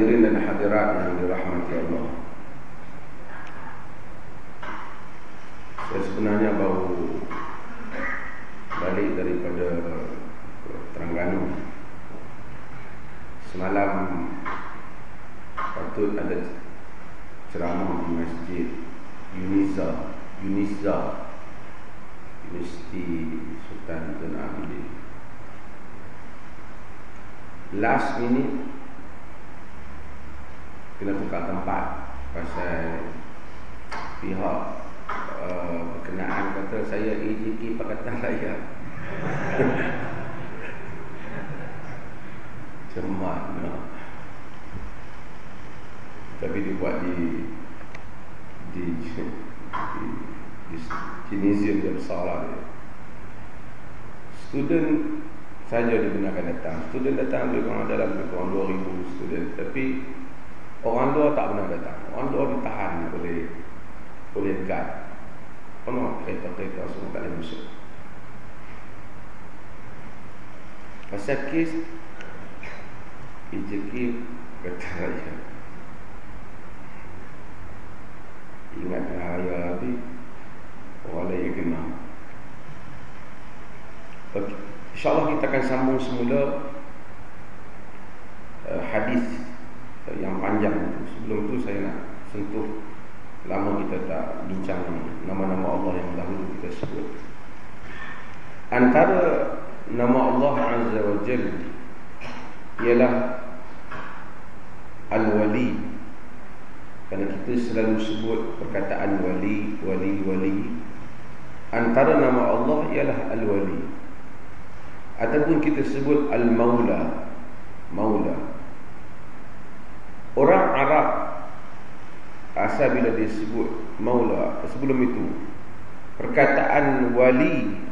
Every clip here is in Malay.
Hadirin dan hadirat yang dirahmati Allah. Saya sebenarnya baru balik daripada Terengganu. Semalam patut ada ceramah di masjid Uniza Uniza Universiti Sultan Ibn Abidin. Last minute Kena tukar tempat. Pasal Pihak uh, Berkenaan kata saya EJK Pakatan Raya. Macam mana Tapi dibuat di Di Di, di Gymnasium yang besar lah dia. Student saja digunakan datang. Student datang lebih kurang dalam lebih kurang 2,000 student. Tapi Orang luar tak pernah datang Orang luar ditahan oleh Oleh guard Penuh kereta-kereta semua tak boleh masuk Pasal kes EJK Kata raya Ingat raya habis Orang lain kena okay. InsyaAllah kita akan sambung semula uh, Hadis yang. Sebelum itu saya nak sentuh lama kita tak bincang nama-nama Allah yang dahulu kita sebut. Antara nama Allah Azza wa Jal ialah Al-Wali. Kerana kita selalu sebut perkataan wali, wali, wali. Antara nama Allah ialah Al-Wali. Ataupun kita sebut Al-Maula. Maula. Orang Arab asal bila disebut maula sebelum itu perkataan wali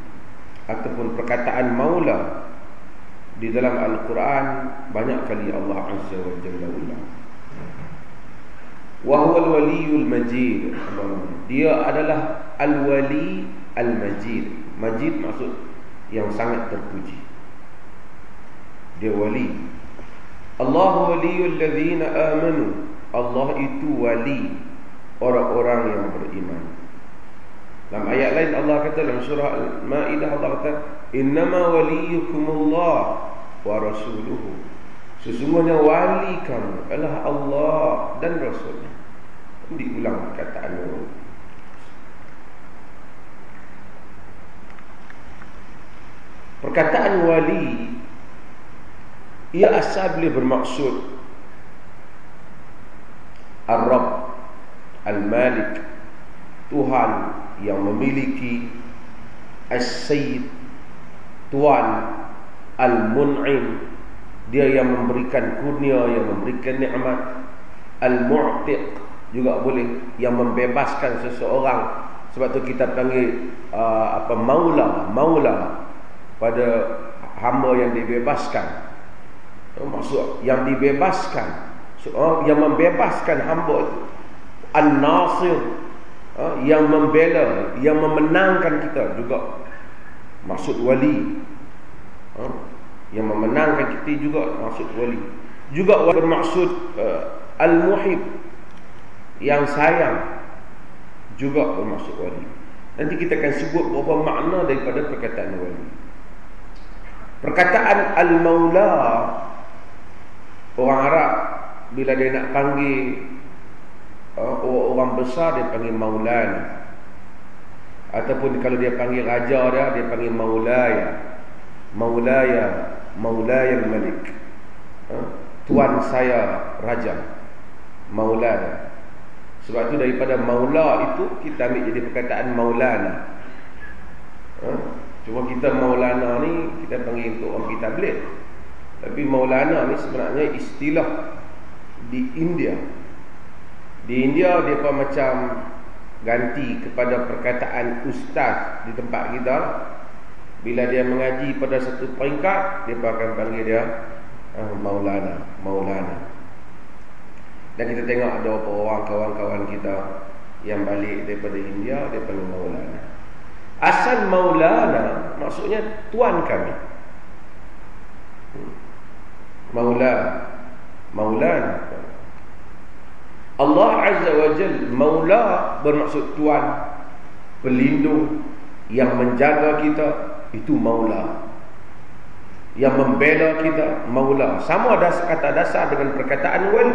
ataupun perkataan maula di dalam al-Quran banyak kali Allah Azza wa Jalla ulang. Wa huwa al-waliyul majid. Dia adalah al-wali al-majid. Majid maksud yang sangat terpuji. Dia wali Allah waliyul ladzina amanu. Allah itu wali orang-orang yang beriman. Dalam ayat lain Allah kata dalam surah Al-Maidah Allah kata innama waliyukumullah wa rasuluhu. Sesungguhnya wali kamu adalah Allah dan Rasulnya. Diulang perkataan itu. Perkataan wali ia asal boleh bermaksud Ar-Rab Al-Malik Tuhan yang memiliki As-Sayyid Tuhan Al-Mun'im. Dia yang memberikan kurnia Yang memberikan nikmat. Al-Mu'tiq Juga boleh Yang membebaskan seseorang. Sebab tu kita panggil uh, apa Maula Maula Pada hamba yang dibebaskan. Maksud yang dibebaskan. Oh, yang membebaskan hamba itu an-nasir oh, yang membela yang memenangkan kita juga. Maksud wali oh, yang memenangkan kita juga maksud wali. Juga bermaksud uh, al-muhib yang sayang juga bermaksud wali. Nanti kita akan sebut beberapa makna daripada perkataan wali. Perkataan al-maula Orang Arab bila dia nak panggil orang besar dia panggil maulan. Ataupun kalau dia panggil raja dia dia panggil maulaya. Maulaya, maulaya malik. Uh, tuan saya raja maulana sebab itu daripada maula itu kita ambil jadi perkataan maulana ha? cuma kita maulana ni kita panggil untuk orang kita belit tapi maulana ni sebenarnya istilah di India di India dia pun macam ganti kepada perkataan ustaz di tempat kita. Bila dia mengaji pada satu peringkat pun akan panggil dia uh, maulana maulana. Dan kita tengok ada beberapa orang kawan-kawan kita yang balik daripada India dia panggil maulana. Asal maulana maksudnya tuan kami. Hmm. maula maulana Allah Azza wa Jal maula bermaksud tuan pelindung yang menjaga kita itu maula. Yang membela kita maula. Sama ada kata dasar dengan perkataan wali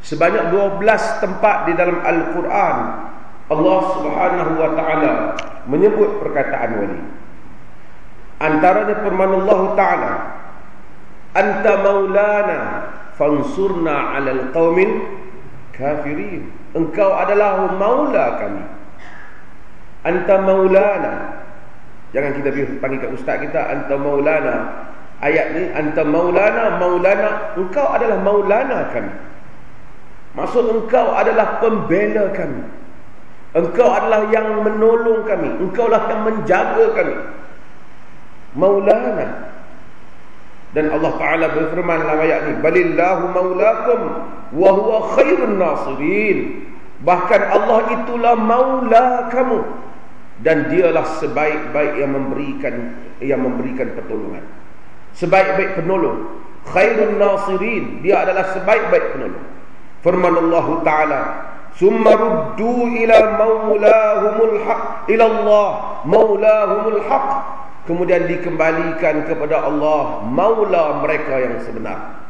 Sebanyak 12 tempat di dalam Al-Quran Allah subhanahu wa ta'ala Menyebut perkataan wali Antaranya firman Allah ta'ala Anta maulana Fansurna ala al-qawmin Kafirin Engkau adalah maula kami Anta maulana Jangan kita panggil kat ustaz kita Anta maulana Ayat ni Anta maulana Maulana Engkau adalah maulana kami Maksud engkau adalah pembela kami. Engkau adalah yang menolong kami. Engkau lah yang menjaga kami. Maulana. Dan Allah Ta'ala berfirman dalam ayat ini. Balillahu maulakum. Wahuwa khairun nasirin. Bahkan Allah itulah maula kamu. Dan dialah sebaik-baik yang memberikan yang memberikan pertolongan. Sebaik-baik penolong. Khairun nasirin. Dia adalah sebaik-baik penolong. Firman Allah Ta'ala Summa ruddu ila maulahumul haq Ila Allah maulahumul haq Kemudian dikembalikan kepada Allah Maula mereka yang sebenar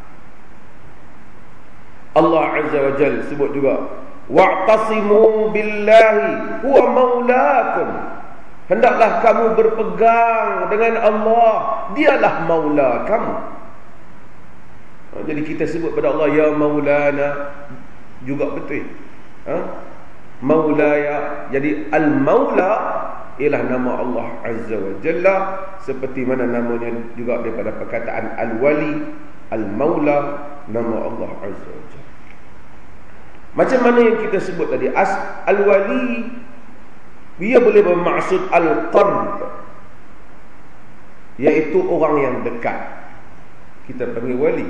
Allah Azza wa Jal sebut juga Wa'tasimu billahi Huwa maulakum Hendaklah kamu berpegang dengan Allah Dialah maula kamu Ha, jadi kita sebut pada Allah ya maulana juga betul. Ha? Maulaya. Jadi al-maula ialah nama Allah Azza wa Jalla seperti mana namanya juga daripada perkataan al-wali, al-maula nama Allah Azza wa Jalla. Macam mana yang kita sebut tadi as al-wali dia boleh bermaksud al-qarb iaitu orang yang dekat. Kita panggil wali.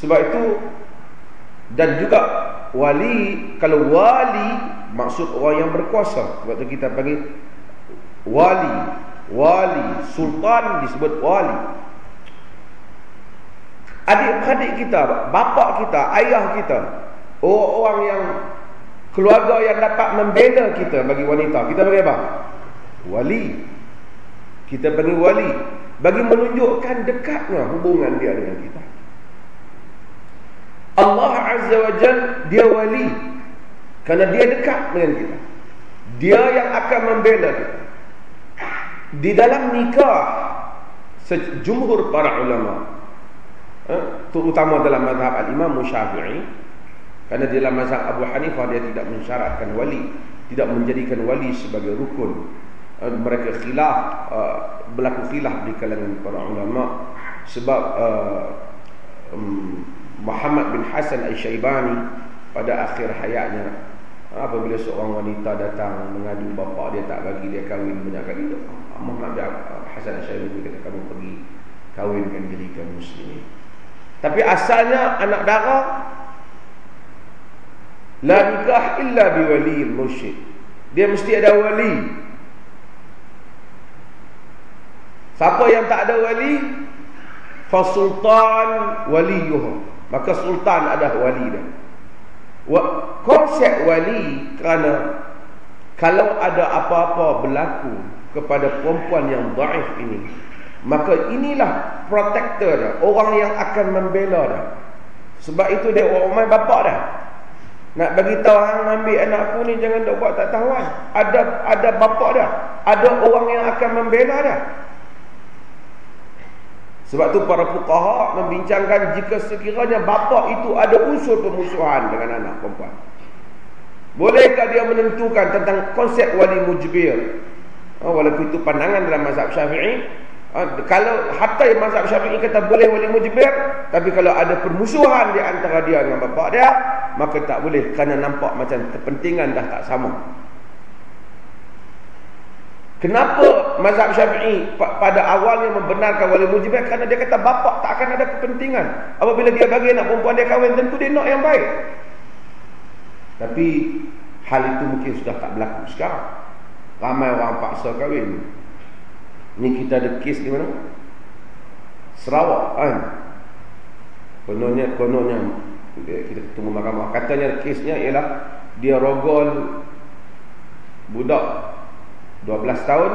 Sebab itu dan juga wali kalau wali maksud orang yang berkuasa. Itu kita panggil wali, wali, sultan disebut wali. Adik-adik kita, bapa kita, ayah kita, orang-orang yang keluarga yang dapat membela kita bagi wanita, kita panggil apa? Wali. Kita panggil wali bagi menunjukkan dekatnya hubungan dia dengan kita. Allah Azza wa Jal dia wali kerana dia dekat dengan kita. Dia yang akan membela kita. Di dalam nikah sejumhur para ulama eh, terutama dalam mazhab al-imam syafi'i kerana di dalam mazhab Abu Hanifah dia tidak mensyaratkan wali tidak menjadikan wali sebagai rukun. Eh, mereka khilaf uh, berlaku khilaf di kalangan para ulama sebab um, Muhammad bin Hasan Al-Syaibani pada akhir hayatnya apabila seorang wanita datang mengadu bapa dia tak bagi dia kahwin banyak kali Muhammad bin Hasan Al-Syaibani kata kamu pergi kahwinkan diri kamu sendiri. Tapi asalnya anak darah la nikah illa bi wali mursyid. Dia mesti ada wali. Siapa yang tak ada wali fa sultan waliyuhu. Maka sultan adalah wali dia. Konsep wali kerana kalau ada apa-apa berlaku kepada perempuan yang daif ini, maka inilah protector dia, orang yang akan membela dia. Sebab itu dia orang main bapak dah. Nak bagi tahu hang ambil anak aku ni jangan dok buat tak tahuan. Ada ada bapak dah. Ada orang yang akan membela dia. Sebab tu para fuqaha membincangkan jika sekiranya bapa itu ada unsur pemusuhan dengan anak perempuan. Bolehkah dia menentukan tentang konsep wali mujbir? Oh, walaupun itu pandangan dalam mazhab syafi'i. Oh, kalau hatta mazhab syafi'i kata boleh wali mujbir. Tapi kalau ada permusuhan di antara dia dengan bapa dia. Maka tak boleh kerana nampak macam kepentingan dah tak sama. Kenapa mazhab syafi'i pada awalnya membenarkan wali mujibah? Kerana dia kata bapa tak akan ada kepentingan. Apabila dia bagi anak perempuan dia kahwin, tentu dia nak yang baik. Tapi hal itu mungkin sudah tak berlaku sekarang. Ramai orang paksa kahwin. Ini kita ada kes di mana? Sarawak kan? Kononnya, kononnya kita ketemu mahkamah. Katanya kesnya ialah dia rogol budak 12 tahun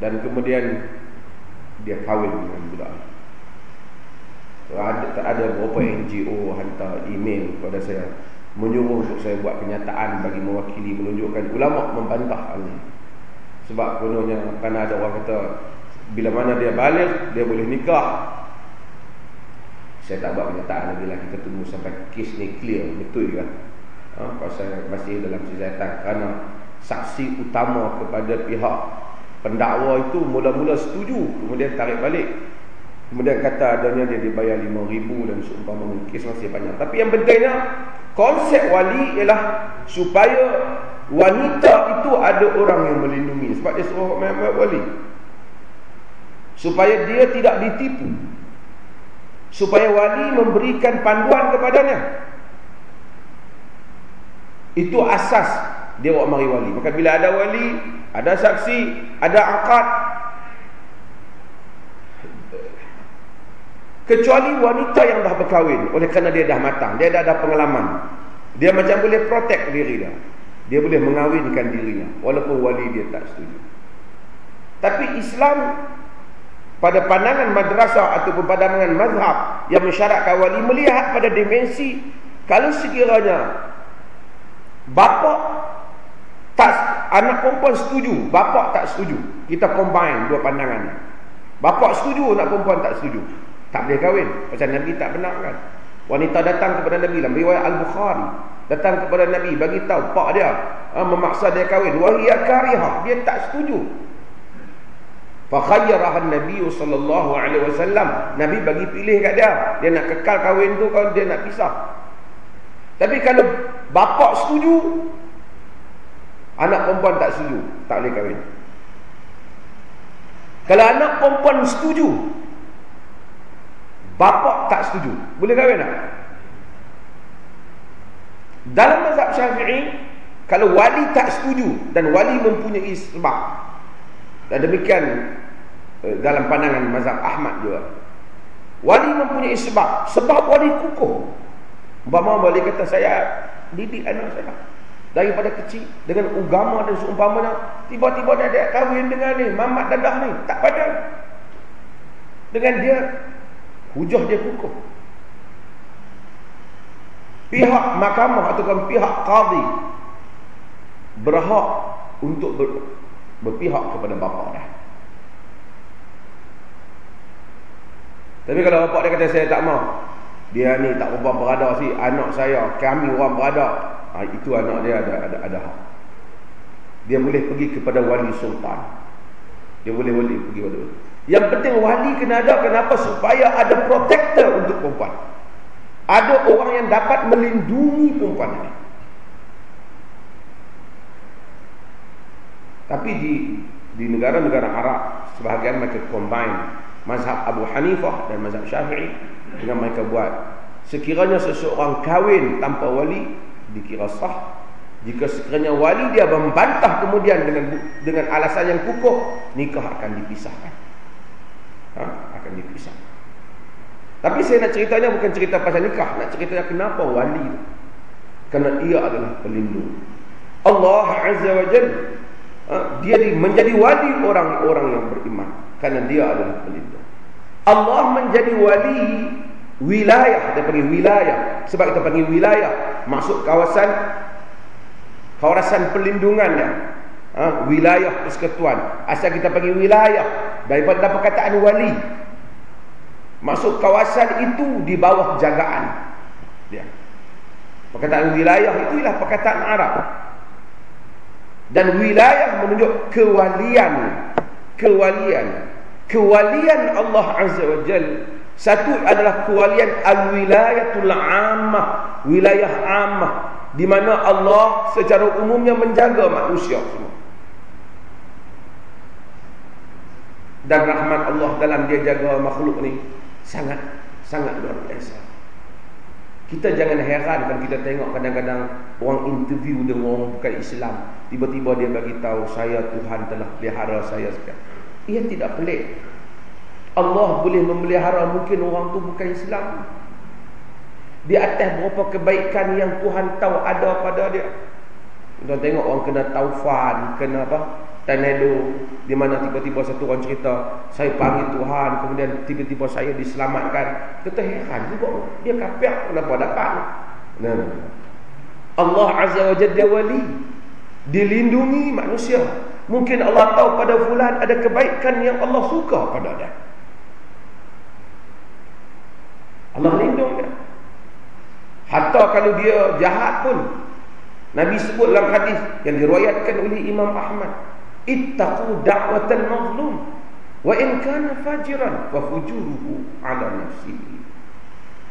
dan kemudian dia kahwin dengan budak ada, ada beberapa NGO hantar email kepada saya menyuruh untuk saya buat kenyataan bagi mewakili menunjukkan ulama membantah hal ini sebab kononnya kerana ada orang kata bila mana dia balik dia boleh nikah. Saya tak buat kenyataan lagi lah kita tunggu sampai kes ni clear betul kan ha, pasal masih dalam siasatan kerana saksi utama kepada pihak pendakwa itu mula-mula setuju kemudian tarik balik. Kemudian kata adanya dia dibayar RM5,000 dan seumpama kes masih banyak. Tapi yang pentingnya konsep wali ialah supaya wanita itu ada orang yang melindungi. Sebab dia suruh wali. Supaya dia tidak ditipu. Supaya wali memberikan panduan kepadanya. Itu asas dia bawa mari wali. Maka bila ada wali, ada saksi, ada akad. Kecuali wanita yang dah berkahwin. Oleh kerana dia dah matang. Dia dah ada pengalaman. Dia macam boleh protect diri dia. Dia boleh mengawinkan dirinya. Walaupun wali dia tak setuju. Tapi Islam pada pandangan madrasah ataupun pandangan mazhab yang mensyaratkan wali melihat pada dimensi kalau sekiranya bapa tak anak perempuan setuju, bapa tak setuju. Kita combine dua pandangan ni. Bapa setuju, anak perempuan tak setuju. Tak boleh kahwin. Pasal Nabi tak benarkan. Wanita datang kepada Nabi dalam riwayat Al-Bukhari. Datang kepada Nabi bagi tahu pak dia ha, memaksa dia kahwin. Wahia karihah, dia tak setuju. Fa khayyaraha Nabi sallallahu alaihi wasallam. Nabi bagi pilih kat dia. Dia nak kekal kahwin tu kalau dia nak pisah. Tapi kalau bapa setuju, Anak perempuan tak setuju Tak boleh kahwin. Kalau anak perempuan setuju Bapa tak setuju Boleh kahwin tak? Dalam mazhab syafi'i Kalau wali tak setuju Dan wali mempunyai sebab Dan demikian eh, Dalam pandangan mazhab Ahmad juga Wali mempunyai sebab Sebab wali kukuh. Bama wali kata saya Didik anak saya daripada kecil dengan agama dan seumpamanya tiba-tiba dia ada kahwin dengan ni mamat dadah ni tak padan dengan dia hujah dia kukuh pihak mahkamah ataupun pihak qadi berhak untuk ber, berpihak kepada bapa dia. Tapi kalau bapa dia kata saya tak mau dia ni tak berapa berada sih anak saya kami orang berada. Ha, itu anak dia ada ada ada hak. Dia boleh pergi kepada wali sultan. Dia boleh wali pergi pada yang penting wali kena ada kenapa? Supaya ada protector untuk perempuan. Ada orang yang dapat melindungi perempuan ini. Tapi di di negara-negara Arab sebahagian mereka combine mazhab Abu Hanifah dan mazhab Syafi'i dengan mereka buat. Sekiranya seseorang kahwin tanpa wali dikira sah. Jika sekiranya wali dia membantah kemudian dengan dengan alasan yang kukuh nikah akan dipisahkan. Ha? akan dipisah tapi saya nak ceritanya bukan cerita pasal nikah nak ceritanya kenapa wali kerana ia adalah pelindung. Allah Azza wa Jal ha? dia menjadi wali orang-orang yang beriman kerana dia adalah pelindung Allah menjadi wali wilayah dia panggil wilayah sebab kita panggil wilayah masuk kawasan kawasan perlindungannya ha, wilayah persekutuan asal kita panggil wilayah daripada perkataan wali Maksud kawasan itu di bawah jagaan dia. Perkataan wilayah itu ialah perkataan Arab. Dan wilayah menunjuk kewalian. Kewalian. Kewalian Allah Azza wa Jal. Satu adalah kewalian al-wilayatul ammah. Wilayah ammah. Di mana Allah secara umumnya menjaga manusia semua. Dan rahmat Allah dalam dia jaga makhluk ni sangat sangat luar biasa. Kita jangan heran kalau kita tengok kadang-kadang orang interview dengan orang bukan Islam, tiba-tiba dia bagi tahu saya Tuhan telah pelihara saya sekarang. Ia tidak pelik. Allah boleh memelihara mungkin orang tu bukan Islam. Di atas berapa kebaikan yang Tuhan tahu ada pada dia. Kita tengok orang kena taufan, kena apa? Tornado di mana tiba-tiba satu orang cerita saya panggil Tuhan. Kemudian tiba-tiba saya diselamatkan. Kita heran juga. Dia kafir. Kenapa dapat? Nah. Allah Azza wa Jalla wali. Dilindungi manusia. Mungkin Allah tahu pada fulan ada kebaikan yang Allah suka pada dia. Allah lindung dia. Hatta kalau dia jahat pun Nabi sebut dalam hadis yang diriwayatkan oleh Imam Ahmad ittaqu da'watal mazlum. Wa in kana fajiran fa fujuruhu ala nafsihi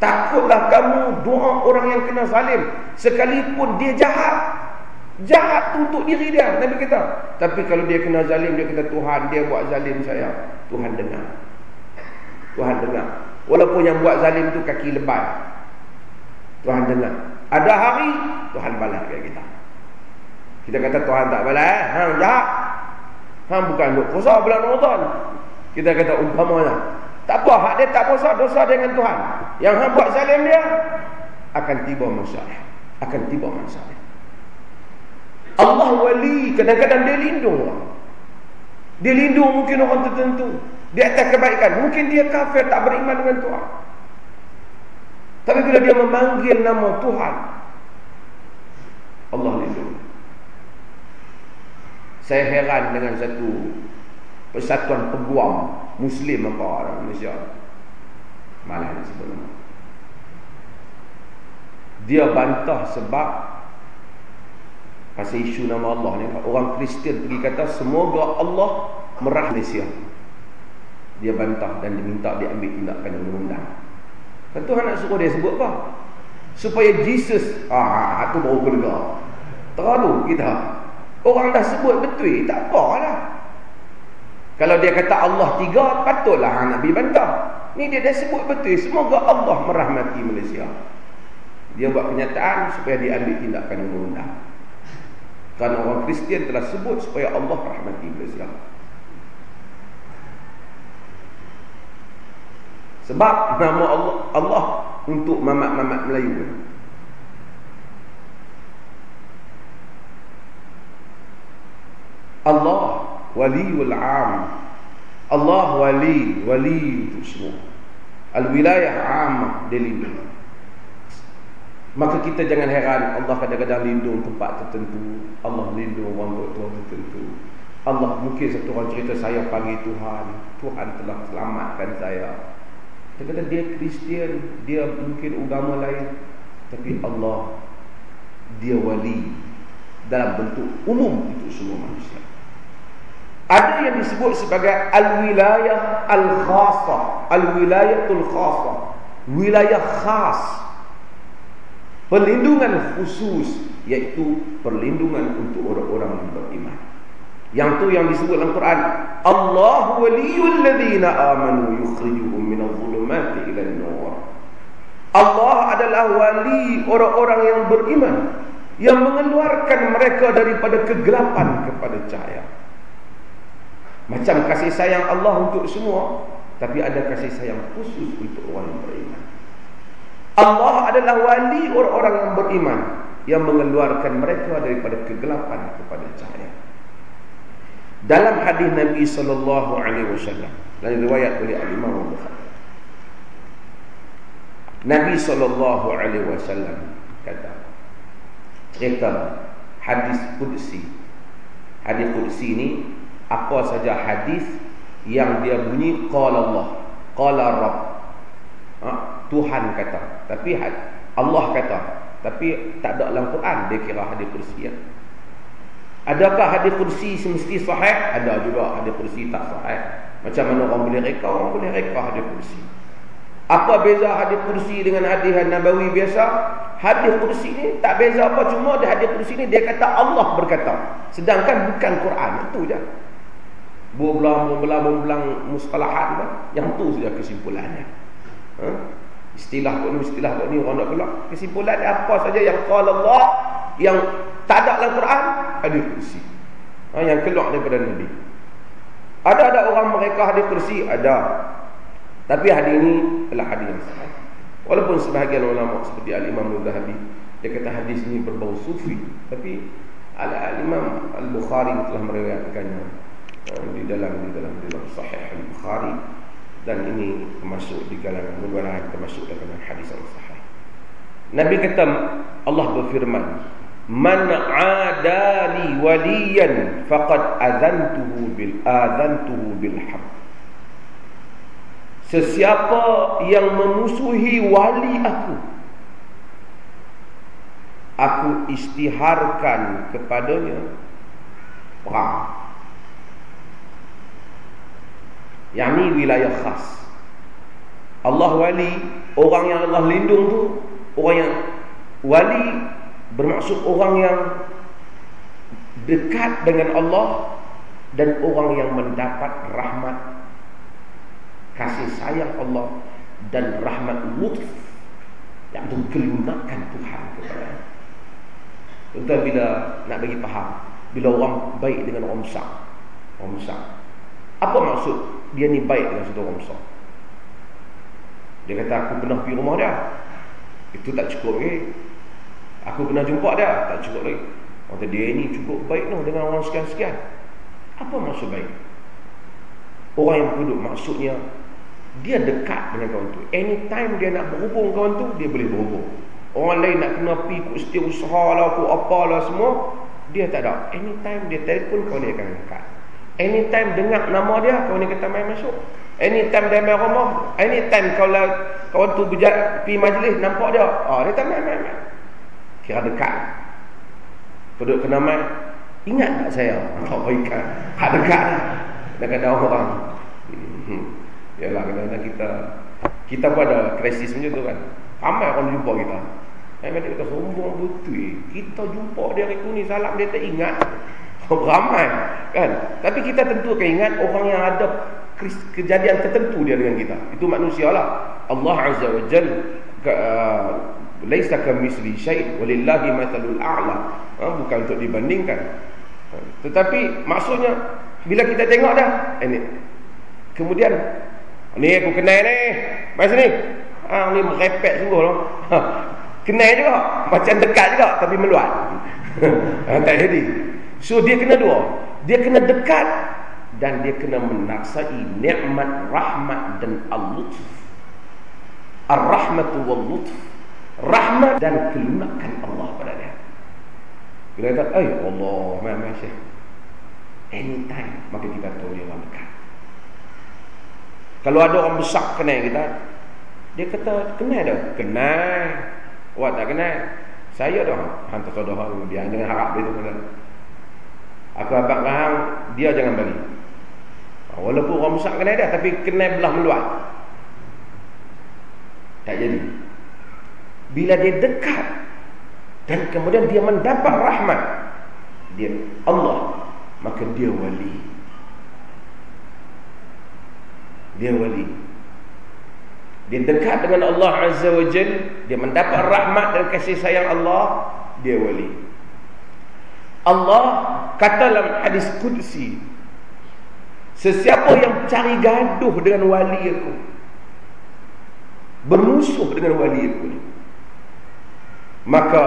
takutlah kamu doa orang yang kena zalim sekalipun dia jahat jahat untuk diri dia nabi kata. Tapi kalau dia kena zalim dia kata Tuhan dia buat zalim saya. Tuhan dengar. Tuhan dengar. Walaupun yang buat zalim tu kaki lebat. Tuhan dengar. Ada hari Tuhan balas kita. Kita kata Tuhan tak balas. Ha jahat Hang bukan duk puasa bulan Ramadan. Kita kata umpamanya. Tak apa, hak dia tak puasa dosa dengan Tuhan. Yang hang buat zalim dia akan tiba masalah. Akan tiba masalah. Allah wali kadang-kadang dia lindung orang. Dia lindung mungkin orang tertentu. Dia atas kebaikan. Mungkin dia kafir tak beriman dengan Tuhan. Tapi bila dia memanggil nama Tuhan. Allah lindung. Saya heran dengan satu persatuan peguam Muslim apa orang Malaysia. Malah nak sebut nama. Dia bantah sebab pasal isu nama Allah ni. Orang Kristian pergi kata semoga Allah merah Malaysia. Dia bantah dan diminta diambil tindakan undang-undang. Kan Tuhan nak suruh dia sebut apa? Supaya Jesus, ah, aku baru keluar. Terlalu kita Orang dah sebut betul, tak apalah. Kalau dia kata Allah tiga, patutlah hang Nabi bantah. Ni dia dah sebut betul, semoga Allah merahmati Malaysia. Dia buat kenyataan supaya diambil tindakan undang-undang. Kerana orang Kristian telah sebut supaya Allah rahmati Malaysia. Sebab nama Allah, Allah untuk mamat-mamat Melayu. Allah waliul am. Allah wali wali untuk semua. Al-wilayah am dia lindung. Maka kita jangan heran Allah kadang-kadang lindung tempat tertentu. Allah lindung orang doktor tertentu. Allah mungkin satu orang cerita saya panggil Tuhan. Tuhan telah selamatkan saya. Kadang-kadang dia Kristian Dia mungkin agama lain. Tapi Allah Dia wali Dalam bentuk umum itu semua manusia ada yang disebut sebagai al-wilayah al-khasah, al-wilayatul khasah, wilayah khas. Perlindungan khusus iaitu perlindungan untuk orang-orang yang beriman. Yang tu yang disebut dalam Quran, Allah waliyul ladzina amanu yukhrijuhum minadh dhulumati ila nur Allah adalah wali orang-orang yang beriman yang mengeluarkan mereka daripada kegelapan kepada cahaya. Macam kasih sayang Allah untuk semua Tapi ada kasih sayang khusus untuk orang yang beriman. Allah adalah wali orang-orang yang beriman Yang mengeluarkan mereka daripada kegelapan kepada cahaya. Dalam hadis Nabi SAW Dan riwayat oleh Al-Imam Bukhari Nabi SAW kata Cerita hadis Qudsi. Hadis Qudsi ini apa saja hadis yang dia bunyi qala Allah qala rabb Ha? Tuhan kata. Tapi Allah kata. Tapi tak ada dalam Quran dia kira hadis kursi. Ya? Adakah hadis kursi semesti sahih? Ada juga hadis kursi tak sahih. Macam mana orang boleh reka? Orang boleh reka hadis kursi. Apa beza hadis kursi dengan hadis nabawi biasa? Hadis kursi ni tak beza apa cuma di hadis kursi ni dia kata Allah berkata. Sedangkan bukan Quran itu je. Buah mustalahat Yang tu saja kesimpulannya. Ha? Istilah kau ni, istilah kau ni orang nak kelak. Kesimpulan apa saja yang qala Allah yang tak ada dalam Quran hadis kursi. Ha, yang keluar daripada Nabi. Ada ada orang mereka hadis kursi ada. Tapi hadis ini adalah hadis yang sahih. Walaupun sebahagian ulama seperti Al-Imam Al-Zahabi dia kata hadis ini berbau sufi, tapi Al-Imam Al-Bukhari telah meriwayatkannya di dalam di dalam di dalam Sahih Al-Bukhari dan ini termasuk di kalangan mudah termasuk dalam hadis yang sahih. Nabi kata Allah berfirman, "Man 'adali waliyan faqad adzantuhu bil adzantuhu bil haqq." Sesiapa yang memusuhi wali aku Aku istiharkan kepadanya Perang Yang ni wilayah khas. Allah wali Orang yang Allah lindung tu Orang yang Wali Bermaksud orang yang Dekat dengan Allah Dan orang yang mendapat rahmat Kasih sayang Allah Dan rahmat lutf Yang mengkelunakan Tuhan kepada bila nak bagi faham? Bila orang baik dengan orang besar. Orang besar. Apa maksud dia ni baik dengan satu orang besar. Dia kata aku pernah pergi rumah dia. Itu tak cukup lagi. Aku pernah jumpa dia. Tak cukup lagi. Kata dia ni cukup baik noh dengan orang sekian-sekian. Apa maksud baik? Orang yang penduduk maksudnya dia dekat dengan kawan tu. Anytime dia nak berhubung kawan tu dia boleh berhubung. Orang lain nak kena pergi ikut setiausaha lah ikut apalah semua dia tak ada. Anytime dia telefon kawan dia akan dekat Anytime dengar nama dia Kau ni kata main masuk. Anytime dia main rumah Anytime kalau Kawan tu berjalan Pergi majlis Nampak dia Oh dia tak main main main. Kira dekat. Penduduk kena main. Ingat tak saya? Oh ikan. Hak dekat Dah kata orang. Hmm. Yalah kadang-kadang kita Kita pun ada krisis macam tu kan. Ramai orang jumpa kita. Kata kita sombong betul. Kita jumpa dia hari tu ni Salam dia tak ingat ramai kan? Tapi kita tentu akan ingat orang yang ada kejadian tertentu dia dengan kita. Itu manusialah. Allah azza wa jal uh, laisa syai' walillahi mathalul a'la. Ha, bukan untuk dibandingkan. Ha, tetapi maksudnya bila kita tengok dah ini kemudian ni aku kenal ni mai sini ha ni merepek sungguh loh ha, kenal juga macam dekat juga tapi meluat. Ha, tak jadi So dia kena dua. Dia kena dekat dan dia kena menaksai nikmat rahmat dan al-lutf. Ar-rahmatu wal-lutf. Rahmat dan kelunakan Allah pada dia. Bila kata, "Ay Allah, mai Syekh." Anytime maka kita tahu dia orang dekat. Kalau ada orang besar kenal kita, dia kata, "Kenal dah." Kenal. Awak tak kenal? Saya dah hantar saudara dia dengan harap dia tu. Aku abang rahang Dia jangan bagi Walaupun orang besar kena dia Tapi kena belah meluat Tak jadi. Bila dia dekat Dan kemudian dia mendapat rahmat Dia Allah Maka dia wali. Dia wali. Dia dekat dengan Allah Azza wa Jal Dia mendapat rahmat dan kasih sayang Allah Dia wali Allah kata dalam hadis kudsi Sesiapa yang cari gaduh dengan wali aku Bermusuh dengan wali aku Maka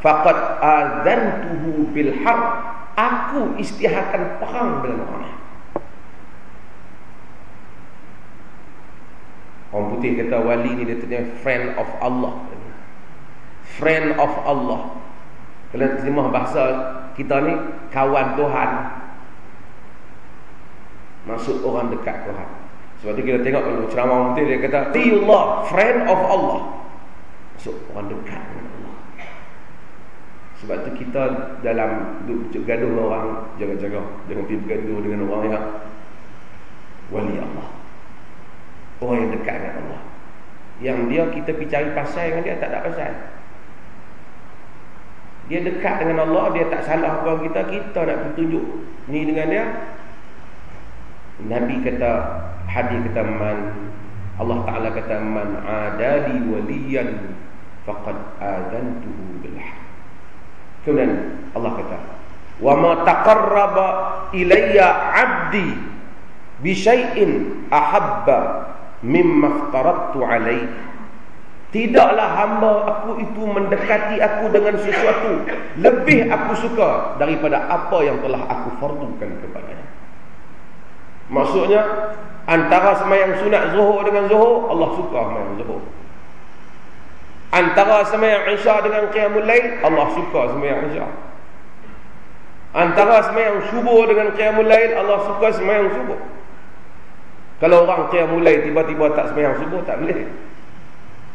Faqad azantuhu bil haq Aku istihakan perang dengan orang Orang putih kata wali ni dia ternyata friend of Allah. Friend of Allah. Kalau terjemah bahasa kita ni kawan Tuhan Maksud orang dekat Tuhan Sebab tu kita tengok kalau ceramah mesti dia kata, Allah, friend of Allah." So, orang dekat dengan Allah. Sebab tu kita dalam duduk gaduh dengan orang, jaga-jaga. Jangan pergi bergaduh dengan orang yang wali Allah. Orang yang dekat dengan Allah. Yang dia kita pergi cari pasal dengan dia, tak ada pasal. Dia dekat dengan Allah, dia tak salah apa kita, kita nak bertunjuk ni dengan dia. Nabi kata, hadis kata man Allah Taala kata man adali waliyan faqad adantuhu bil Kemudian Allah kata, "Wa ma taqarraba ilayya 'abdi bi syai'in ahabba mimma aftaradtu alayhi." Tidaklah hamba aku itu mendekati aku dengan sesuatu lebih aku suka daripada apa yang telah aku fardukan kepadanya. Maksudnya antara semayang sunat zuhur dengan zuhur Allah suka semayang zuhur. Antara semayang isya dengan qiyamul lail Allah suka semayang isya Antara semayang subuh dengan qiyamul lail Allah suka semayang subuh Kalau orang qiyamul lail tiba-tiba tak semayang subuh tak boleh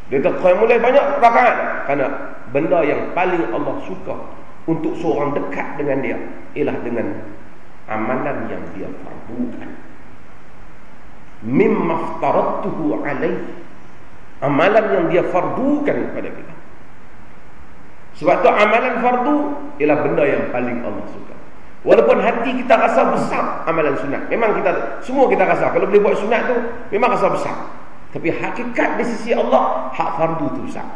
Dia tak qiyamul lail banyak rakaat. Kerana benda yang paling Allah suka Untuk seorang dekat dengan dia Ialah dengan amalan yang dia fardukan. Mimma ftaradtuhu alaihi amalan yang dia fardukan kepada kita. Sebab tu amalan fardu ialah benda yang paling Allah suka. Walaupun hati kita rasa besar amalan sunat. Memang kita semua kita rasa. Kalau boleh buat sunat tu memang rasa besar tapi hakikat di sisi Allah hak fardu tu besar.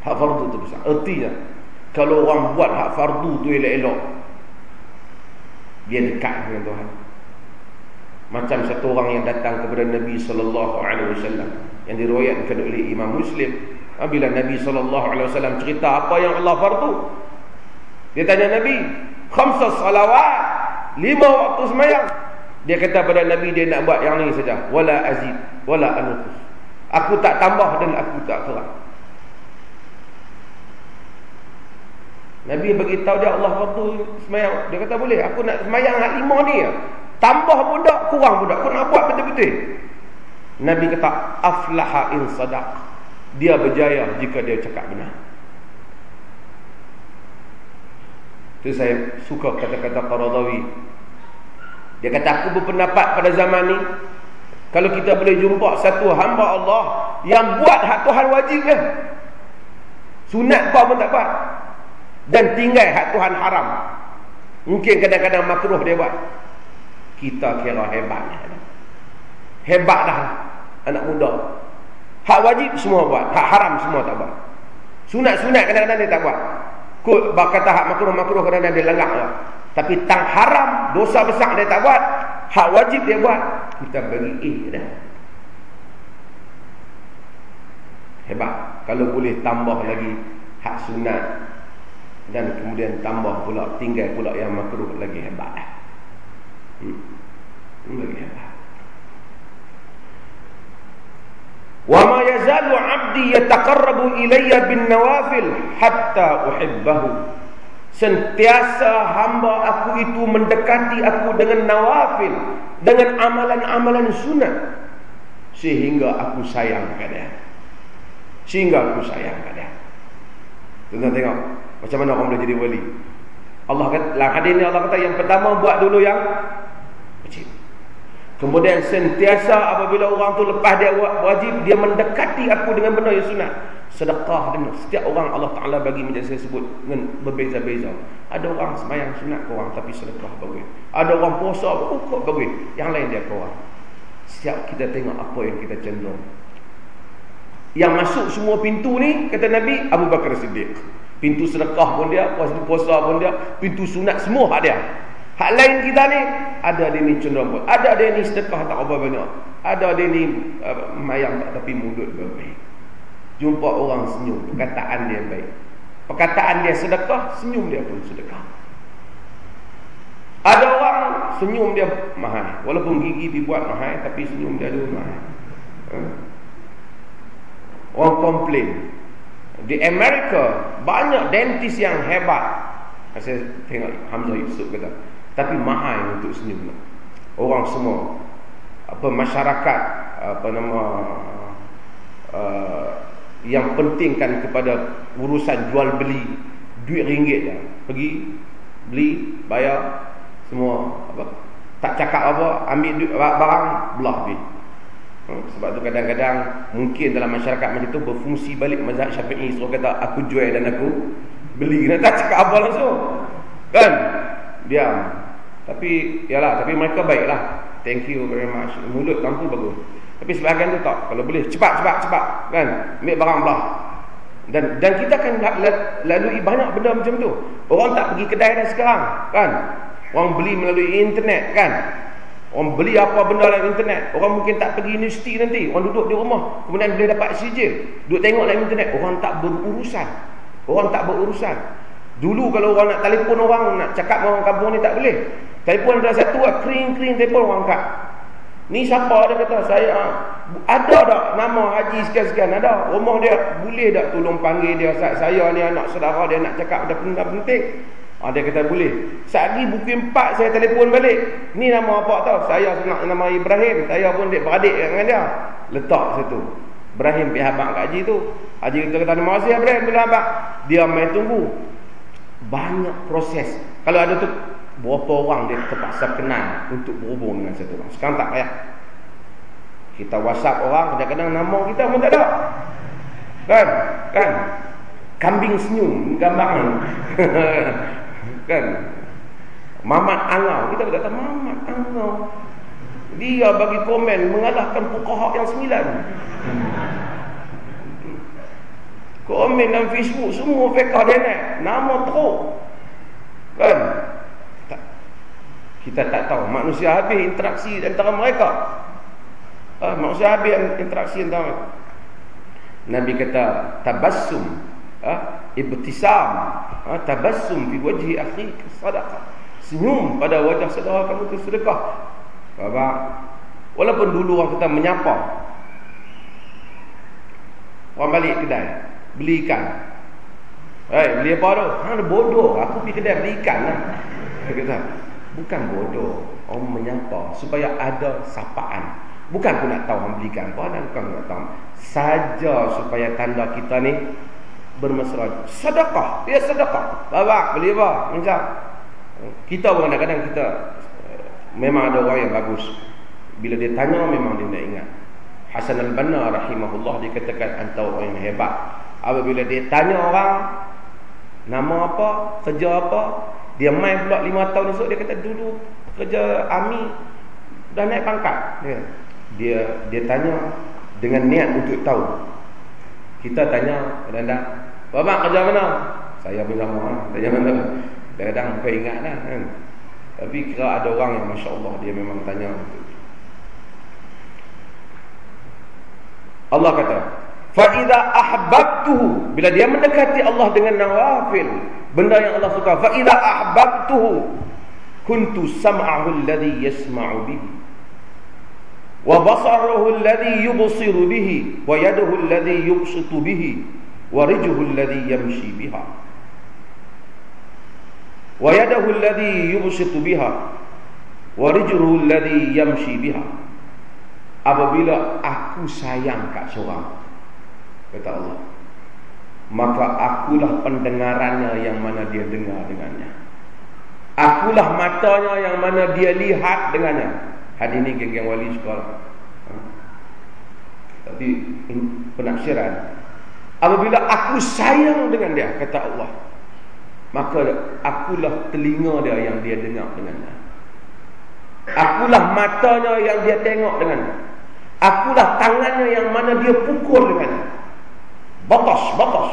Hak fardu tu besar. Artinya kalau orang buat hak fardu tu elok-elok dia dekat dengan Tuhan. Macam satu orang yang datang kepada Nabi wasallam yang diriwayatkan oleh Imam Muslim. Apabila Nabi wasallam cerita apa yang Allah fardu dia tanya Nabi khamsas salawat lima waktu sembahyang dia kata pada Nabi dia nak buat yang ni saja wala azid wala anqus aku tak tambah dan aku tak kurang Nabi bagi tahu dia Allah fardu sembahyang dia kata boleh aku nak sembahyang hak lima ni. Tambah pun tak, kurang pun tak. Kau nak buat betul-betul. Nabi kata, aflaha in sadaq. Dia berjaya jika dia cakap benar. Itu saya suka kata-kata Qaradawi. Dia kata, aku berpendapat pada zaman ni, kalau kita boleh jumpa satu hamba Allah yang buat hak Tuhan wajib kan? Sunat apa pun tak buat. Dan tinggal hak Tuhan haram. Mungkin kadang-kadang makruh dia buat kita kira hebat hebat dah anak muda hak wajib semua buat hak haram semua tak buat sunat-sunat kadang-kadang dia tak buat kut kata hak makruh-makruh kadang-kadang dia lengah lah. Tapi tang haram dosa besar dia tak buat hak wajib dia buat kita bagi eh dah. Hebat. Kalau boleh tambah lagi hak sunat dan kemudian tambah pula tinggal pula yang makruh lagi hebat dah. Wa ma yazalu 'abdi yataqarrabu ilayya bin nawafil hatta uhibbahu. Sentiasa hamba aku itu mendekati aku dengan nawafil, dengan amalan-amalan sunat sehingga aku sayang dia. Sehingga aku sayang kepada dia. Tuan tengok macam mana orang boleh jadi wali. Allah kata, lah hadis ni Allah kata yang pertama buat dulu yang. Kemudian sentiasa apabila orang tu lepas dia wajib dia mendekati aku dengan benda yang sunat. Sedekah dengan setiap orang Allah Taala bagi macam saya sebut dengan berbeza-beza. Ada orang sembahyang sunat ke orang tapi sedekah bagus. Ada orang puasa kok bagus. Yang lain dia kurang. Setiap kita tengok apa yang kita cenderung. Yang masuk semua pintu ni kata Nabi Abu Bakar Siddiq. Pintu sedekah pun dia, puasa pun dia, pintu sunat semua ada. Hak lain kita ni ada dia ni cenderung. Ada dia ni sedekah tak apa banyak. Ada dia ni uh, mayang tak tapi mulut baik. Jumpa orang senyum, perkataan dia baik. Perkataan dia sedekah, senyum dia pun sedekah. Ada orang senyum dia mahal. Walaupun gigi dibuat mahal tapi senyum dia dulu mahal. Hmm? Orang komplain. Di Amerika banyak dentist yang hebat. Saya tengok Hamzah Yusuf kata, tapi mahal untuk senyum. Orang semua apa masyarakat apa nama uh, yang pentingkan kepada urusan jual beli duit ringgit je pergi beli bayar semua apa tak cakap apa ambil duit barang belah duit. Hmm, sebab tu kadang-kadang mungkin dalam masyarakat macam tu berfungsi balik mazhab syafi'i. Suruh kata aku jual dan aku beli. Nak tak cakap apa langsung. Kan? Diam tapi yalah tapi mereka baiklah. Thank you very much. Mulut kamu bagus. Tapi sebahagian tu tak. Kalau boleh cepat cepat cepat kan? Ambil barang belah. Dan dan kita akan lalui banyak benda macam tu. Orang tak pergi kedai dah sekarang kan? Orang beli melalui internet kan? Orang beli apa benda dalam internet. Orang mungkin tak pergi universiti nanti. Orang duduk di rumah kemudian boleh dapat sijil duduk tengok dalam internet. Orang tak berurusan. Orang tak berurusan dulu kalau orang nak telefon orang nak cakap orang kampung ni tak boleh. Telefon ada satu lah kering-kering telefon orang angkat. Ni siapa dia kata saya ah, ada tak nama haji sekian-sekian? Ada. Rumah dia boleh tak tolong panggil dia saya ni anak saudara dia nak cakap ada benda penting ha, dia kata boleh. Lagi buku empat saya telefon balik. Ni nama apa tau. Saya nak nama Ibrahim. Saya pun dia beradik dengan dia. Letak situ. Ibrahim pihak abang kat haji tu. Haji kata, kata terima kasih Ibrahim. Bila abang? Dia main tunggu banyak proses kalau ada tu berapa orang dia terpaksa kenal untuk berhubung dengan satu orang. Sekarang tak payah. Kita WhatsApp orang, kadang-kadang nama kita pun tak ada. Kan? Kan? Kambing senyum, gambaran. kan? Mamat Angau. Kita kata, Mamat Angau. Dia bagi komen mengalahkan pukahak yang sembilan. Komen dalam Facebook, semua fekah dia naik. Nama teruk. Kan? Kita tak tahu manusia habis interaksi antara mereka. Ah, manusia habis interaksi antara mereka. Nabi kata tabassum, ah, ibtisam, ah, tabassum fi wajhi akhik sadaqah. Senyum pada wajah saudara kamu itu sedekah. Bapa, walaupun dulu orang kata menyapa. Orang balik kedai, beli ikan. Eh, hey, beli apa tu? Ha, bodoh. Aku pergi kedai beli ikan lah. Dia kata, Bukan bodoh. Orang menyapa Supaya ada sapaan. Bukan aku nak tahu orang belikan apa Dan bukan nak tahu. Saja supaya tanda kita ni Bermesra. Sedekah. Dia sedekah. Bawa beli apa? Macam. Kita pun kadang-kadang kita eh, Memang ada orang yang bagus. Bila dia tanya memang dia nak ingat. Hasan al-Banna rahimahullah Dia katakan antara orang yang hebat Apabila dia tanya orang Nama apa Kerja apa dia main pula lima tahun esok dia kata dulu kerja army dah naik pangkat. Dia dia, dia tanya dengan niat untuk tahu. Kita tanya kadang-kadang, "Bapak kerja mana?" Saya pun sama. Tanya mana? Kadang-kadang bukan ingat lah kan. Tapi kira ada orang yang Masya Allah Dia memang tanya Allah kata Fa'idha ahbabtuhu. Bila dia mendekati Allah dengan nawafil Benda yang Allah suka. Fa'idha ahbabtuhu. Kuntu sam'ahu alladhi yasma'u bihi. Wa basaruhu alladhi yubsiru bihi. Wa yaduhu alladhi yubsitu bihi. Wa rijuhu alladhi yamshi biha. Wa yadahu alladhi yubsitu biha. Wa rijuhu alladhi yamshi biha. Apabila aku sayang kat seorang kata Allah. Maka akulah pendengarannya yang mana dia dengar dengannya. Akulah matanya yang mana dia lihat dengannya. Hadis ini geng-geng wali sekolah. Ha? tapi penafsiran apabila aku sayang dengan dia kata Allah maka akulah telinga dia yang dia dengar dengannya. Akulah matanya yang dia tengok dengannya. Akulah tangannya yang mana dia pukul dengannya batas batas.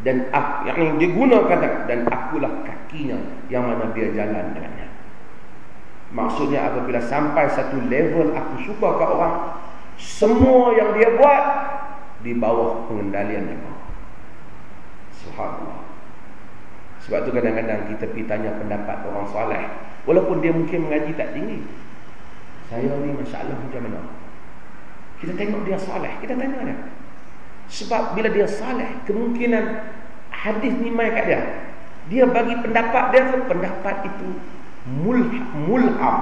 Dan yang digunakan dan akulah kakinya yang mana dia jalan dengannya. Maksudnya apabila sampai satu level aku suka ke orang semua yang dia buat di bawah pengendalian aku subhanallah. Sebab tu kadang-kadang kita pergi tanya pendapat orang soleh. Walaupun dia mungkin mengaji tak tinggi. Saya ni masalah macam mana? Kita tengok dia soleh kita tanya dia sebab bila dia saleh, kemungkinan hadis ni mai kat dia. Dia bagi pendapat dia tu pendapat itu mulham, mulham.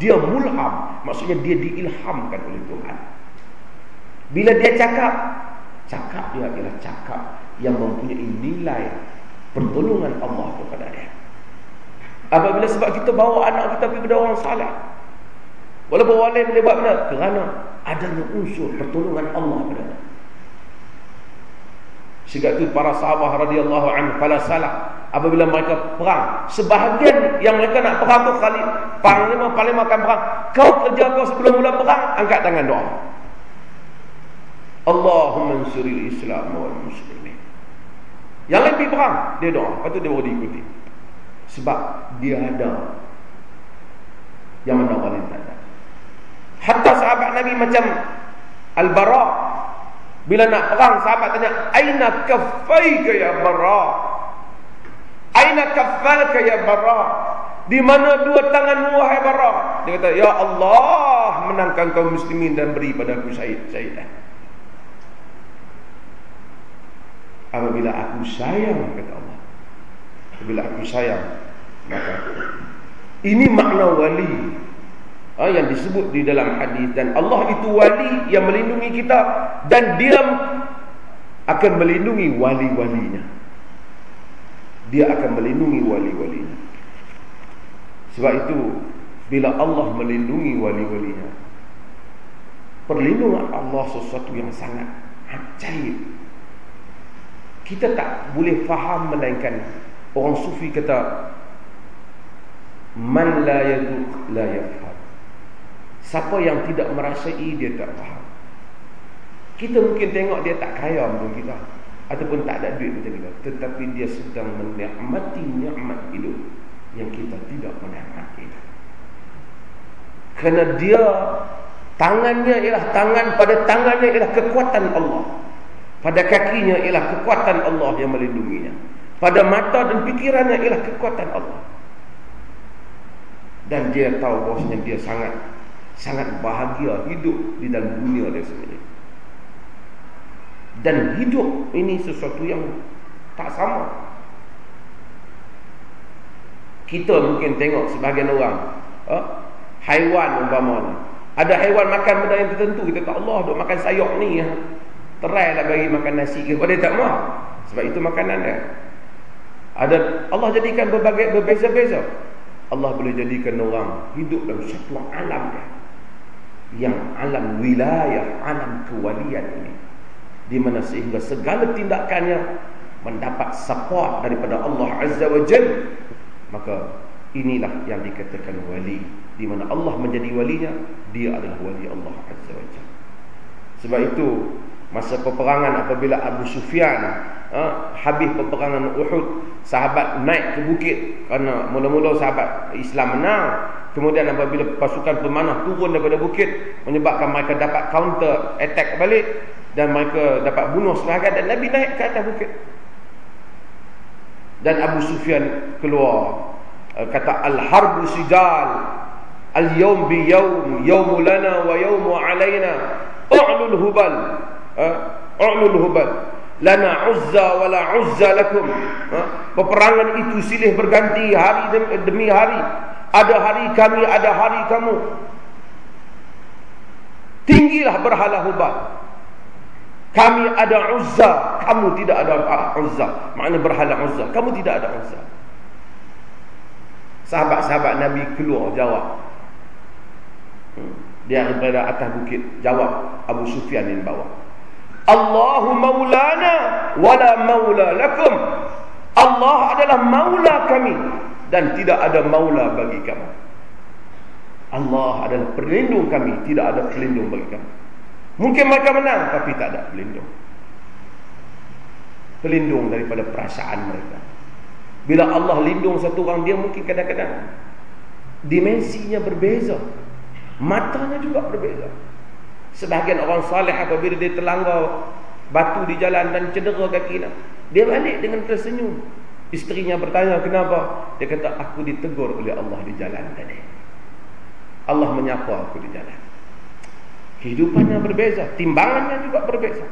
Dia mulham. Maksudnya dia diilhamkan oleh Tuhan. Bila dia cakap, cakap dia adalah cakap yang mempunyai nilai pertolongan Allah kepada dia. Apabila sebab kita bawa anak kita pergi kepada orang salah. Walaupun lain boleh buat benda. Kerana adanya unsur pertolongan Allah kepada dia. Sehingga itu para sahabat radhiyallahu anhu pada salah apabila mereka perang. Sebahagian yang mereka nak perang tu kali panglima panglima akan perang. Kau kerja kau sebelum mula perang angkat tangan doa. Allahumma ansuril Islam wal muslimin. Yang lain pergi perang, dia doa. Lepas tu dia baru diikuti. Sebab dia ada yang mana orang lain tak ada. Hatta sahabat Nabi macam Al-Bara bila nak perang sahabat tanya aina kaffaika ya Bara aina kaffaka ya Bara di mana dua tanganmu wahai Bara dia kata ya Allah menangkan kaum muslimin dan beri pada aku syahid syahidah apabila aku sayang kata Allah. Apabila aku sayang maka ini makna wali ha, yang disebut di dalam hadis. Dan Allah itu wali yang melindungi kita. Dan dia akan melindungi wali-walinya. Dia akan melindungi wali-walinya. Sebab itu bila Allah melindungi wali-walinya perlindungan Allah sesuatu yang sangat ajaib kita tak boleh faham melainkan orang sufi kata man la yaduk la yafham Siapa yang tidak merasai dia tak faham. Kita mungkin tengok dia tak kaya macam kita ataupun tak ada duit macam kita, tetapi dia sedang menikmati nikmat hidup yang kita tidak menikmati. Kerana dia tangannya ialah tangan pada tangannya ialah kekuatan Allah. Pada kakinya ialah kekuatan Allah yang melindunginya. Pada mata dan fikirannya ialah kekuatan Allah. Dan dia tahu bahawasanya dia sangat sangat bahagia hidup di dalam dunia dia sendiri. Dan hidup ini sesuatu yang tak sama. Kita mungkin tengok sebahagian orang, eh, haiwan umpamanya. Ada haiwan makan benda yang tertentu, kita tak Allah duk makan sayur ni ya. Terai lah bagi makan nasi ke, dia tak mau. Sebab itu makanan dia. Ada Allah jadikan berbagai berbeza-beza. Allah boleh jadikan orang hidup dalam satu alam dia yang alam wilayah, alam kewalian ini. Di mana sehingga segala tindakannya mendapat support daripada Allah Azza wa Jal. Maka inilah yang dikatakan wali. Di mana Allah menjadi walinya dia adalah wali Allah Azza wa Jal. Sebab itu masa peperangan apabila Abu Sufyan ha, habis peperangan Uhud sahabat naik ke bukit kerana mula-mula sahabat Islam menang Kemudian apabila pasukan pemanah turun daripada bukit menyebabkan mereka dapat counter attack balik dan mereka dapat bunuh sebahagian dan Nabi naik ke atas bukit. Dan Abu Sufyan keluar eh, kata al-harbu sijal al-yawm bi yawm yawm lana wa yawm alaina u'lul hubal u'lul hubal lana uzza wa la uzza lakum uh, peperangan itu silih berganti hari demi hari ada hari kami, ada hari kamu. Tinggilah berhala hubal. Kami ada uzza, kamu tidak ada uzza. Maknanya berhala uzza, kamu tidak ada uzza. Sahabat-sahabat Nabi keluar jawab. Hmm. Dia daripada atas bukit jawab Abu Sufyan ini bawa. Allahu maulana wala maula lakum. Allah adalah maula kami dan tidak ada maula bagi kamu. Allah adalah pelindung kami, tidak ada pelindung bagi kamu. Mungkin mereka menang tapi tak ada pelindung. Pelindung daripada perasaan mereka. Bila Allah lindung satu orang dia mungkin kadang-kadang dimensinya berbeza. Matanya juga berbeza. Sebahagian orang salih apabila dia terlanggar batu di jalan dan cedera kaki dia balik dengan tersenyum Isterinya bertanya kenapa? Dia kata aku ditegur oleh Allah di jalan tadi. Allah menyapa aku di jalan. Kehidupannya berbeza, timbangannya juga berbeza.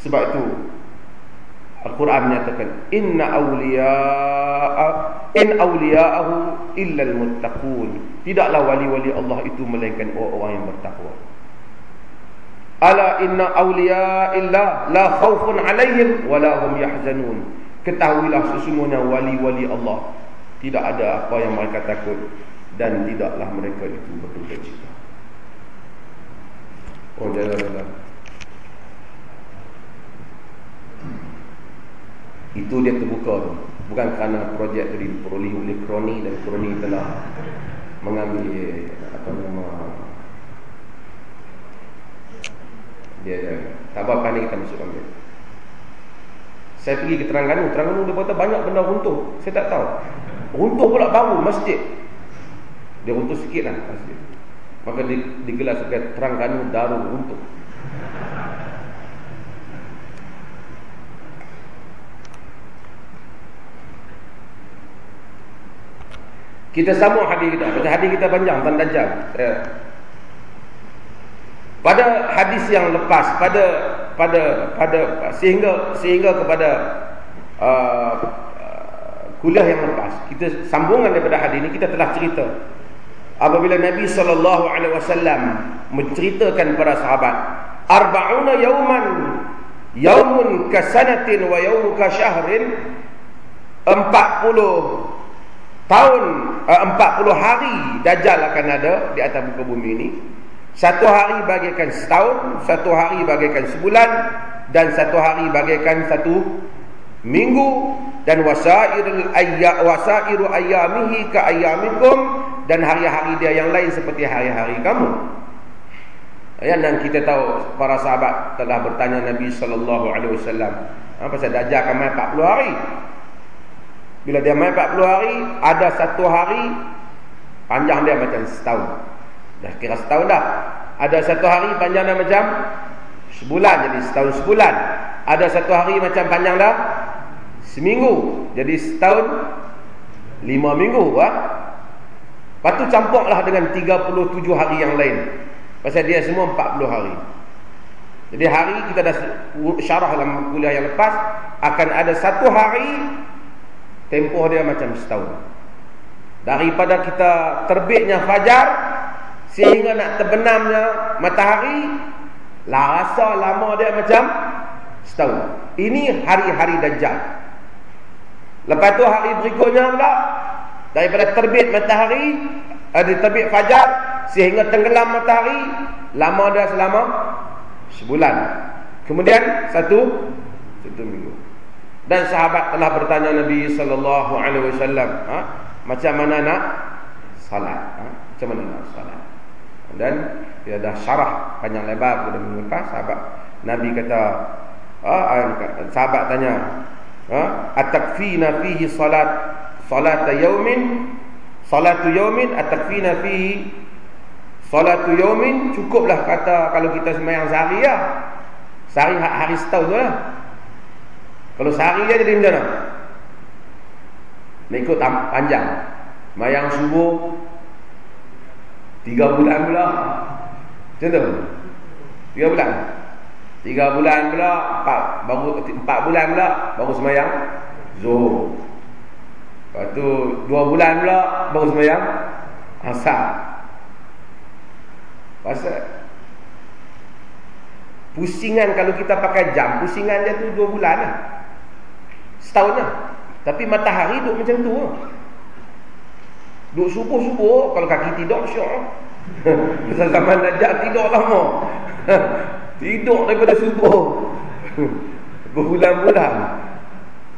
Sebab itu Al-Quran menyatakan inna awliya'a in awliya'ahu illa al-muttaqun tidaklah wali-wali Allah itu melainkan orang-orang yang bertakwa. Ala inna awliya illa la khawfun alaihim wa la hum yahzanun. Ketahuilah sesungguhnya wali-wali Allah tidak ada apa yang mereka takut dan tidaklah mereka itu berduka cita. Oh jangan itu dia terbuka tu. Bukan kerana projek itu diperoleh oleh kroni dan kroni telah mengambil apa nama dia ada tak apa ni kita masuk ambil. Saya pergi ke Terengganu. Terengganu dia kata banyak benda runtuh. Saya tak tahu. Runtuh pula baru masjid. Dia runtuh sikit lah masjid. Maka digelar sebagai Terengganu Darul Runtuh Kita sambung hadis kita. Pada hadis kita panjang Dajjal. Ya. Pada hadis yang lepas, pada pada pada sehingga sehingga kepada uh, kuliah yang lepas, kita sambungan daripada hadis ini kita telah cerita apabila Nabi sallallahu alaihi wasallam menceritakan para sahabat arba'una yauman yaumun kasanatin wa yaumun kasyahrin 40 tahun eh, uh, 40 hari dajjal akan ada di atas muka bumi ini. Satu hari bagaikan setahun satu hari bagaikan sebulan dan satu hari bagaikan satu minggu. Dan wasairul ayya wasairu ayyamihi ka ayyamikum dan hari-hari dia yang lain seperti hari-hari kamu. Ya dan kita tahu para sahabat telah bertanya Nabi sallallahu alaihi wasallam apa pasal dajjal akan mai 40 hari bila dia main 40 hari, ada satu hari panjang dia macam setahun. Dah kira setahun dah. Ada satu hari panjang dia macam sebulan jadi setahun sebulan. Ada satu hari macam panjang dah seminggu jadi setahun lima minggu ha? Lepas tu campurlah dengan 37 hari yang lain. Pasal dia semua 40 hari. Jadi hari kita dah syarah dalam kuliah yang lepas akan ada satu hari Tempoh dia macam setahun. Daripada kita terbitnya fajar Sehingga nak terbenamnya matahari Lah rasa lama dia macam setahun. Ini hari-hari Dajjal. Lepas tu hari berikutnya pula Daripada terbit matahari Ada eh, terbit fajar Sehingga tenggelam matahari Lama dia selama sebulan. Kemudian satu Satu minggu dan sahabat telah bertanya Nabi sallallahu alaihi wasallam, ha? macam mana nak salat? Ha? Macam mana nak salat? Dan dia dah syarah panjang lebar pada minggu lepas sahabat Nabi kata, ha? sahabat tanya, ha? atakfina fihi salat salat yaumin salatu yaumin atakfina fihi salatu yaumin cukuplah kata kalau kita sembahyang sehari ya. Sehari hari setahun tu lah. Kalau sehari dia jadi macam mana? Nak ikut panjang. Mayang subuh tiga bulan pula. Macam tu? Tiga bulan. Tiga bulan pula, empat, baru empat bulan pula baru semayang zuhur. Lepas tu dua bulan pula baru semayang asar. Pasal pusingan kalau kita pakai jam, pusingan dia tu dua bulan lah setahun lah. Tapi matahari duduk macam tu. Duduk subuh-subuh, kalau kaki tidur, syok. Masa zaman Najat tidur lama. tidur daripada subuh. Berbulan-bulan.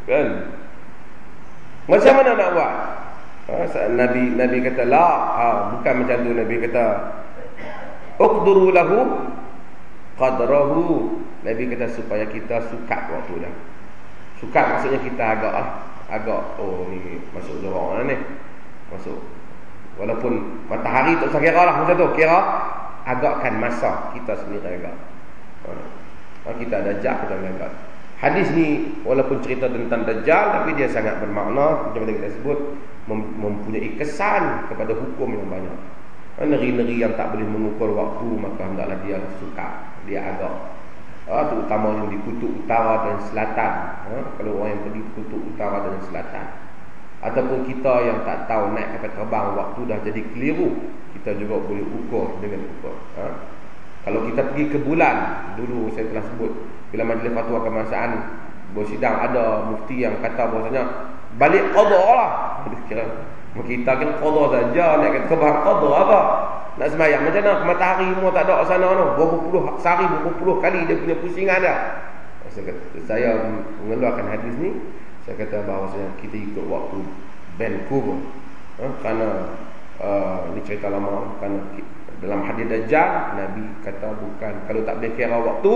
Kan? Macam mana nak buat? Ha, Nabi Nabi kata la, ha, bukan macam tu Nabi kata uqduru lahu qadrahu. Nabi kata supaya kita suka waktu dah. Suka maksudnya kita agak ah, agak oh ni masuk zuhur lah ni. Masuk walaupun matahari tak usah kira lah masa tu kira agakkan masa kita sendiri agak. Ha. kita dajjal kita agak. Hadis ni walaupun cerita tentang dajjal tapi dia sangat bermakna macam yang kita sebut mempunyai kesan kepada hukum yang banyak. Ha, neri-neri yang tak boleh mengukur waktu maka hendaklah dia suka dia agak ha, terutama yang di kutub utara dan selatan. Ha, kalau orang yang pergi kutub utara dan selatan. Ataupun kita yang tak tahu naik kapal terbang waktu dah jadi keliru kita juga boleh ukur dengan ukur. Ha? kalau kita pergi ke bulan dulu saya telah sebut bila majlis fatwa kemasaan bersidang ada mufti yang kata bahasanya balik qada lah. Kira kita kan qada saja naik ke terbang qada apa nak sembahyang macam mana? Matahari semua tak ada sana tu berapa puluh sehari berapa puluh kali dia punya pusingan dah. Saya, kata, saya mengeluarkan hadis ni saya kata bahawa kita ikut waktu Vancouver ha? kerana uh, ini cerita lama kerana dalam hadis Dajjal Nabi kata bukan kalau tak boleh kira waktu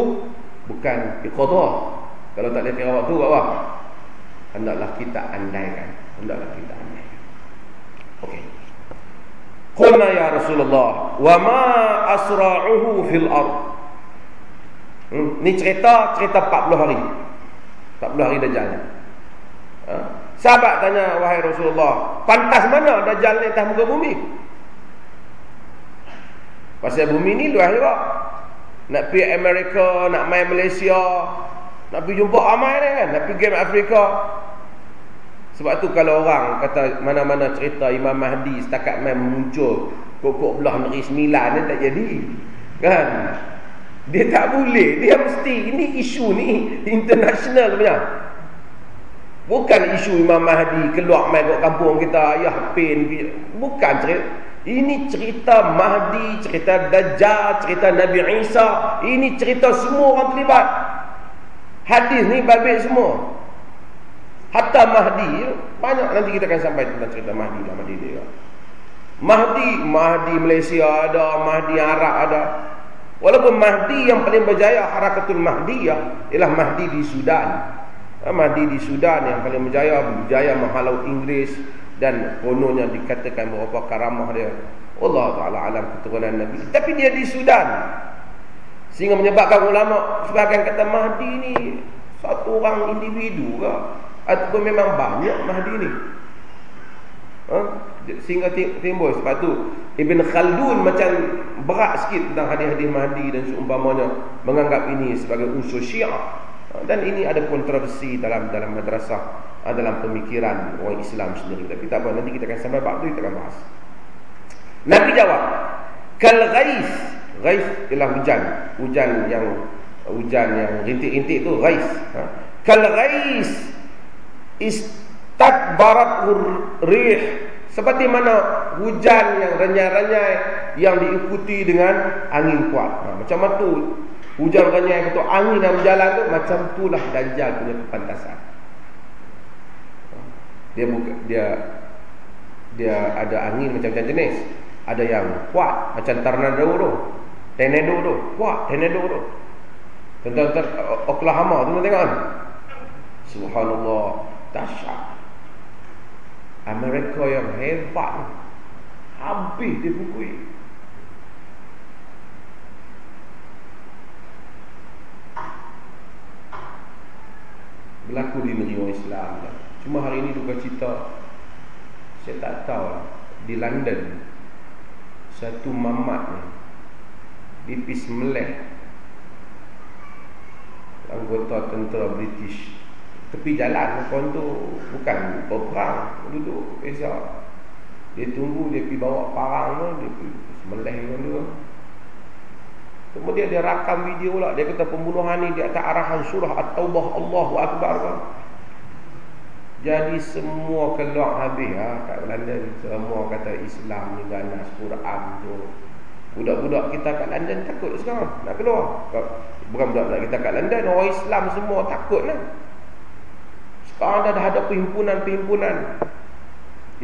bukan iqadha. Kalau tak boleh kira waktu apa? Hendaklah kita andaikan. Hendaklah kita andaikan. Okey qulna ya rasulullah wa ma asra'uhu fil ard hmm, ni cerita cerita 40 hari 40 hari Dajjal Ha? Sahabat tanya wahai Rasulullah, pantas mana dajjal ni atas muka bumi? Pasal bumi ni luas juga. Nak pergi Amerika, nak main Malaysia, nak pergi jumpa ramai ni kan, nak pergi game Afrika. Sebab tu kalau orang kata mana-mana cerita Imam Mahdi setakat main muncul kokok belah negeri sembilan ni tak jadi. Kan? Dia tak boleh. Dia mesti ini isu ni international punya. Bukan isu Imam Mahdi keluar mai kat kampung kita ayah pin bukan cerita ini cerita Mahdi, cerita Dajjal, cerita Nabi Isa. Ini cerita semua orang terlibat. Hadis ni babit semua. Hatta Mahdi, banyak nanti kita akan sampai tentang cerita Mahdi lah Mahdi dia. Mahdi, Mahdi Malaysia ada, Mahdi Arab ada. Walaupun Mahdi yang paling berjaya harakatul Mahdi ya, ialah Mahdi di Sudan. Mahdi di Sudan yang paling berjaya Berjaya menghalau Inggeris Dan kononnya dikatakan beberapa karamah dia Allah Ta'ala alam keturunan Nabi Tapi dia di Sudan Sehingga menyebabkan ulama Sebagian kata Mahdi ni Satu orang individu ke Ataupun memang banyak Mahdi ni? Ha? Sehingga timbul Sebab tu Ibn Khaldun macam berat sikit Tentang hadis-hadis Mahdi dan seumpamanya Menganggap ini sebagai unsur syiah. Dan ini ada kontroversi dalam dalam madrasah ah, dalam pemikiran orang Islam sendiri. Tapi tak apa nanti kita akan sampai bab tu kita akan bahas. Nabi jawab kal ghais. Ghais ialah hujan. Hujan yang hujan yang rintik-rintik tu ghais. Ha? kal ghais istakbarat rih seperti mana hujan yang renyai-renyai yang diikuti dengan angin kuat ha, macam mana tu Hujan renyai atau angin yang berjalan tu macam itulah dajjal punya kepantasan. Dia buka, dia dia ada angin macam-macam jenis. Ada yang kuat macam tornado tu. Tornado tu, kuat tornado tu. Tentang Oklahoma tu tengok kan. Subhanallah, dahsyat. Amerika yang hebat habis dibukui. berlaku di negeri orang Islam cuma hari ini duka cita saya tak tahu lah. di London satu mamat ni meleh anggota tentera British tepi jalan kawan tu bukan berperang duduk biasa dia tunggu dia pergi bawa parang tu dia pergi meleh dengan dia Kemudian dia rakam video lah. Dia kata pembunuhan ni di atas arahan surah At-Taubah Allahu Akbar. Kan? Jadi semua keluar habis ha, kat London. Semua kata Islam ni ganas Quran tu. Budak-budak kita kat London takut sekarang nak keluar. Bukan budak-budak kita kat London. Orang Islam semua takut lah. Sekarang dah ada perhimpunan-perhimpunan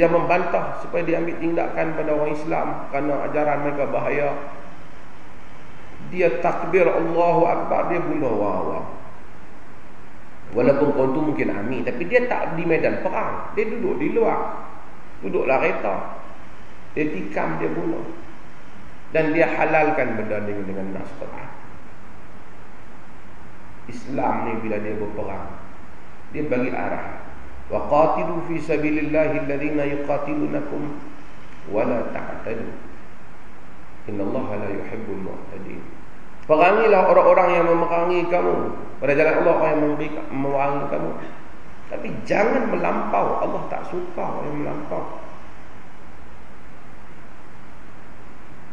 yang membantah supaya diambil tindakan pada orang Islam kerana ajaran mereka bahaya. Dia takbir Allahu Akbar dia bunuh orang walaupun kau tu mungkin amin tapi dia tak di medan perang. Dia duduk di luar. Duduklah kereta. Dia tikam dia bunuh. Dan dia halalkan benda dengan dengan nas Quran. Islam ni bila dia berperang dia bagi arah wa qatilu fi sabilillahi alladhina yuqatilunakum wa la ta'tadu innallaha la yuhibbul mu'tadin Perangilah orang-orang yang memerangi kamu Pada jalan Allah yang memerangi kamu Tapi jangan melampau. Allah tak suka yang melampau.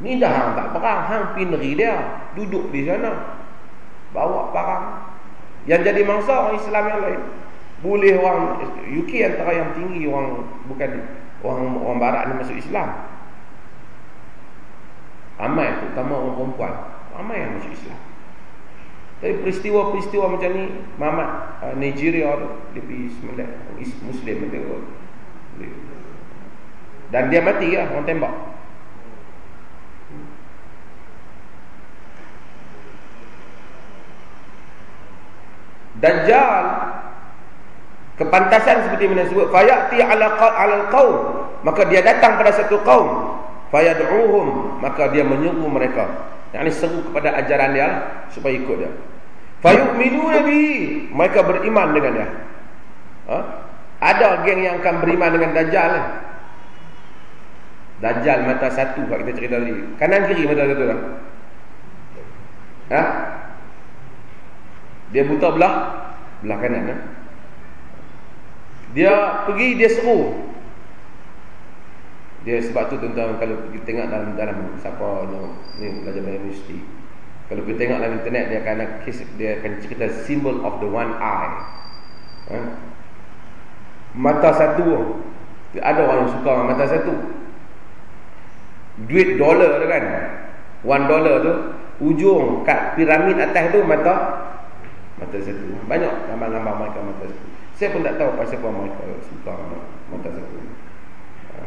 Ni dah hang tak perang, hang negeri dia, duduk di sana. Bawa barang. Yang jadi mangsa orang Islam yang lain. Boleh orang UK antara yang tinggi orang bukan orang orang barat ni masuk Islam. Ramai terutama orang perempuan, ramai yang masuk Islam. Tapi peristiwa-peristiwa macam ni Muhammad uh, Nigeria tu pergi sembelih Muslim dia dan dia mati lah orang tembak Dajjal kepantasan seperti mana sebut fayati ala ala qaum maka dia datang pada satu kaum fayad'uhum maka dia menyuruh mereka. Yakni seru kepada ajaran dia supaya ikut dia. Fayu'minuna bi mereka beriman dengan dia. Ha? ada geng yang akan beriman dengan dajjal eh? dajjal mata satu kalau kita cerita tadi. Kanan kiri mata satu lah ha? Dia buta belah belah kanan eh? Dia pergi dia seru. Dia sebab tu tentang kalau kita tengok dalam dalam siapa ni, ni belajar dalam universiti. Kalau kita tengok dalam internet dia akan dia akan cerita symbol of the one eye. Ha? Mata satu. Ada orang yang suka mata satu. Duit dolar tu kan. One dollar tu ujung kat piramid atas tu mata mata satu. Banyak gambar-gambar mereka mata satu. Saya pun tak tahu pasal apa mereka mata satu. Ha.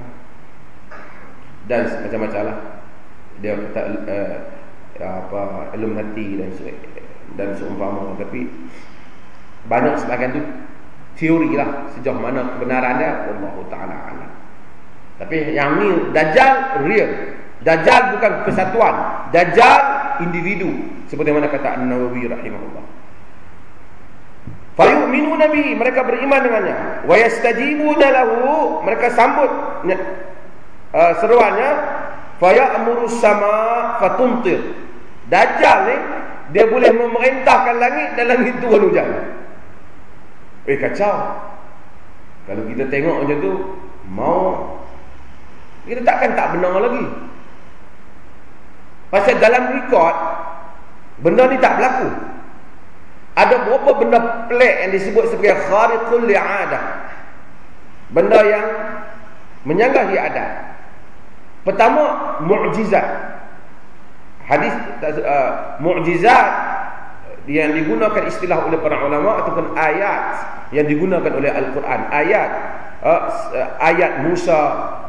Dan macam-macam lah. Dia kata uh, apa Illuminati dan dan seumpama tapi banyak sebagian tu teori lah sejauh mana kebenaran dia Allah Ta'ala alam. Tapi yang ni Dajjal real. Dajjal bukan kesatuan. Dajjal individu. Seperti mana kata An-Nawawi rahimahullah. Fayu'minu nabi mereka beriman dengannya. Wa yastajibuna lahu mereka sambut uh, seruannya fayamuru sama fatumtir. Dajjal ni dia boleh memerintahkan langit dan langit turun hujan. Eh kacau. Kalau kita tengok macam tu mau kita takkan tak benar lagi. Pasal dalam rekod benda ni tak berlaku. Ada beberapa benda pelik yang disebut sebagai khariqul li'adah. Benda yang menyanggahi adat. Pertama, mu'jizat. Hadis uh, mu'jizat yang digunakan istilah oleh para ulama ataupun ayat yang digunakan oleh Al-Quran. Ayat uh, ayat Musa,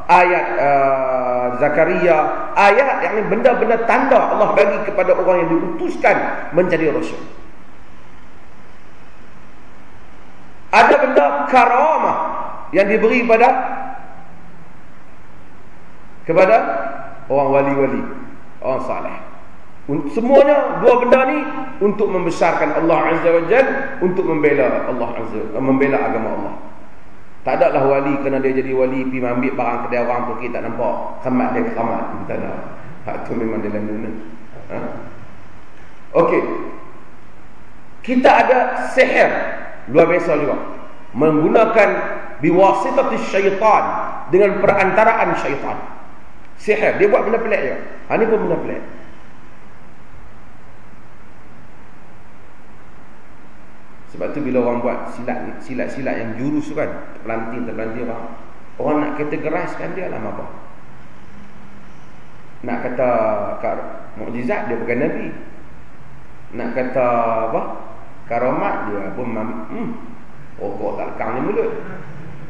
ayat uh, Zakaria, ayat yang benda-benda tanda Allah bagi kepada orang yang diutuskan menjadi rasul. Ada benda karamah yang diberi pada kepada orang wali-wali, orang saleh. Semuanya dua benda ni untuk membesarkan Allah Azza wa Jal untuk membela Allah Azza membela agama Allah. Tak ada lah wali kena dia jadi wali pi ambil barang kedai orang tu kita tak nampak khamat dia khamat kita ada. Hak tu memang dalam dunia. Ha? Okey. Kita ada sihir luar biasa juga menggunakan biwasitatis syaitan dengan perantaraan syaitan. Sihir. Dia buat benda pelik je. Ha ni pun benda pelik sebab tu bila orang buat silat silat-silat yang jurus kan terpelanting terpelanting orang orang nak kategoriskan dia lah apa. Nak kata kat mukjizat dia bukan nabi. Nak kata apa karamat dia pun hmm, rokok tak lekang ni mulut.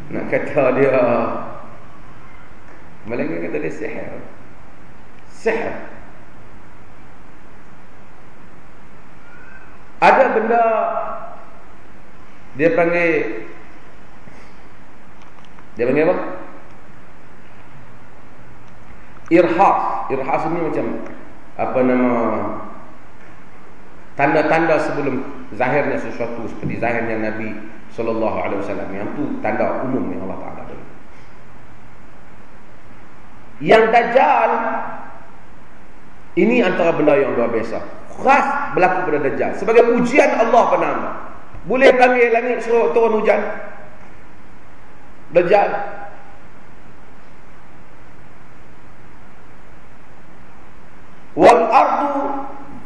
Nak kata dia Melainkan kata dia sihir Sihir Ada benda Dia panggil Dia panggil apa? Irhas. Irhas ni macam Apa nama Tanda-tanda sebelum Zahirnya sesuatu Seperti zahirnya Nabi sallallahu alaihi wasallam yang tu tanda umum yang Allah Taala beri. Yang dajjal ini antara benda yang luar biasa. Khas berlaku pada dajjal sebagai ujian Allah pada Boleh panggil langit suruh turun hujan? Dajjal. Wal ardu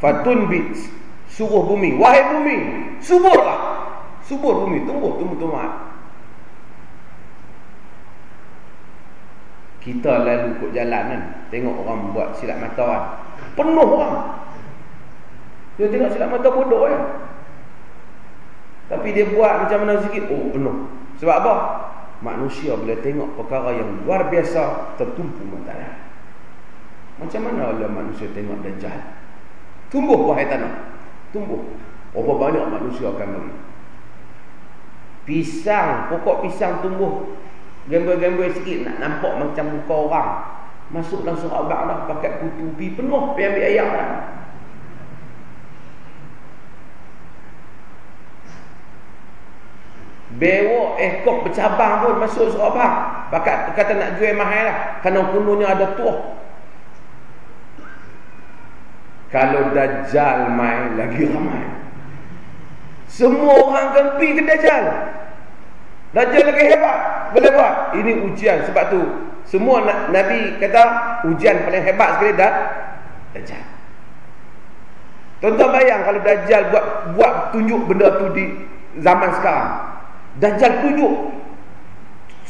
fatunbit. Suruh bumi. Wahai bumi. Suburlah. Subur bumi. Tumbuh, tumbuh, tumbuh. Kita lalu ikut jalan kan. Tengok orang buat silap mata kan. Penuh orang. Dia tengok silap mata bodoh kan. Tapi dia buat macam mana sikit. Oh penuh. Sebab apa? Manusia bila tengok perkara yang luar biasa tertumpu matanya. Macam mana Allah manusia tengok Dajjal? Tumbuh wahai tanah. Tumbuh. Berapa banyak manusia akan bagi. Pisang, pokok pisang tumbuh. Gembel-gembel sikit nak nampak macam muka orang. Masuk dalam surau abang dah pakai kutubi penuh pergi ambil ayam dah. Bewok ekor bercabang pun masuk abang. Pakat kata nak jual mahal lah. Kerana kundunya ada tuah. Kalau Dajjal main lagi ramai. Semua orang akan pergi ke Dajjal. Dajjal lagi hebat. Boleh buat. Ini ujian. Sebab tu semua Nabi kata ujian paling hebat sekali dah Dajjal. Tuan-tuan bayang kalau Dajjal buat buat tunjuk benda tu di zaman sekarang. Dajjal tunjuk.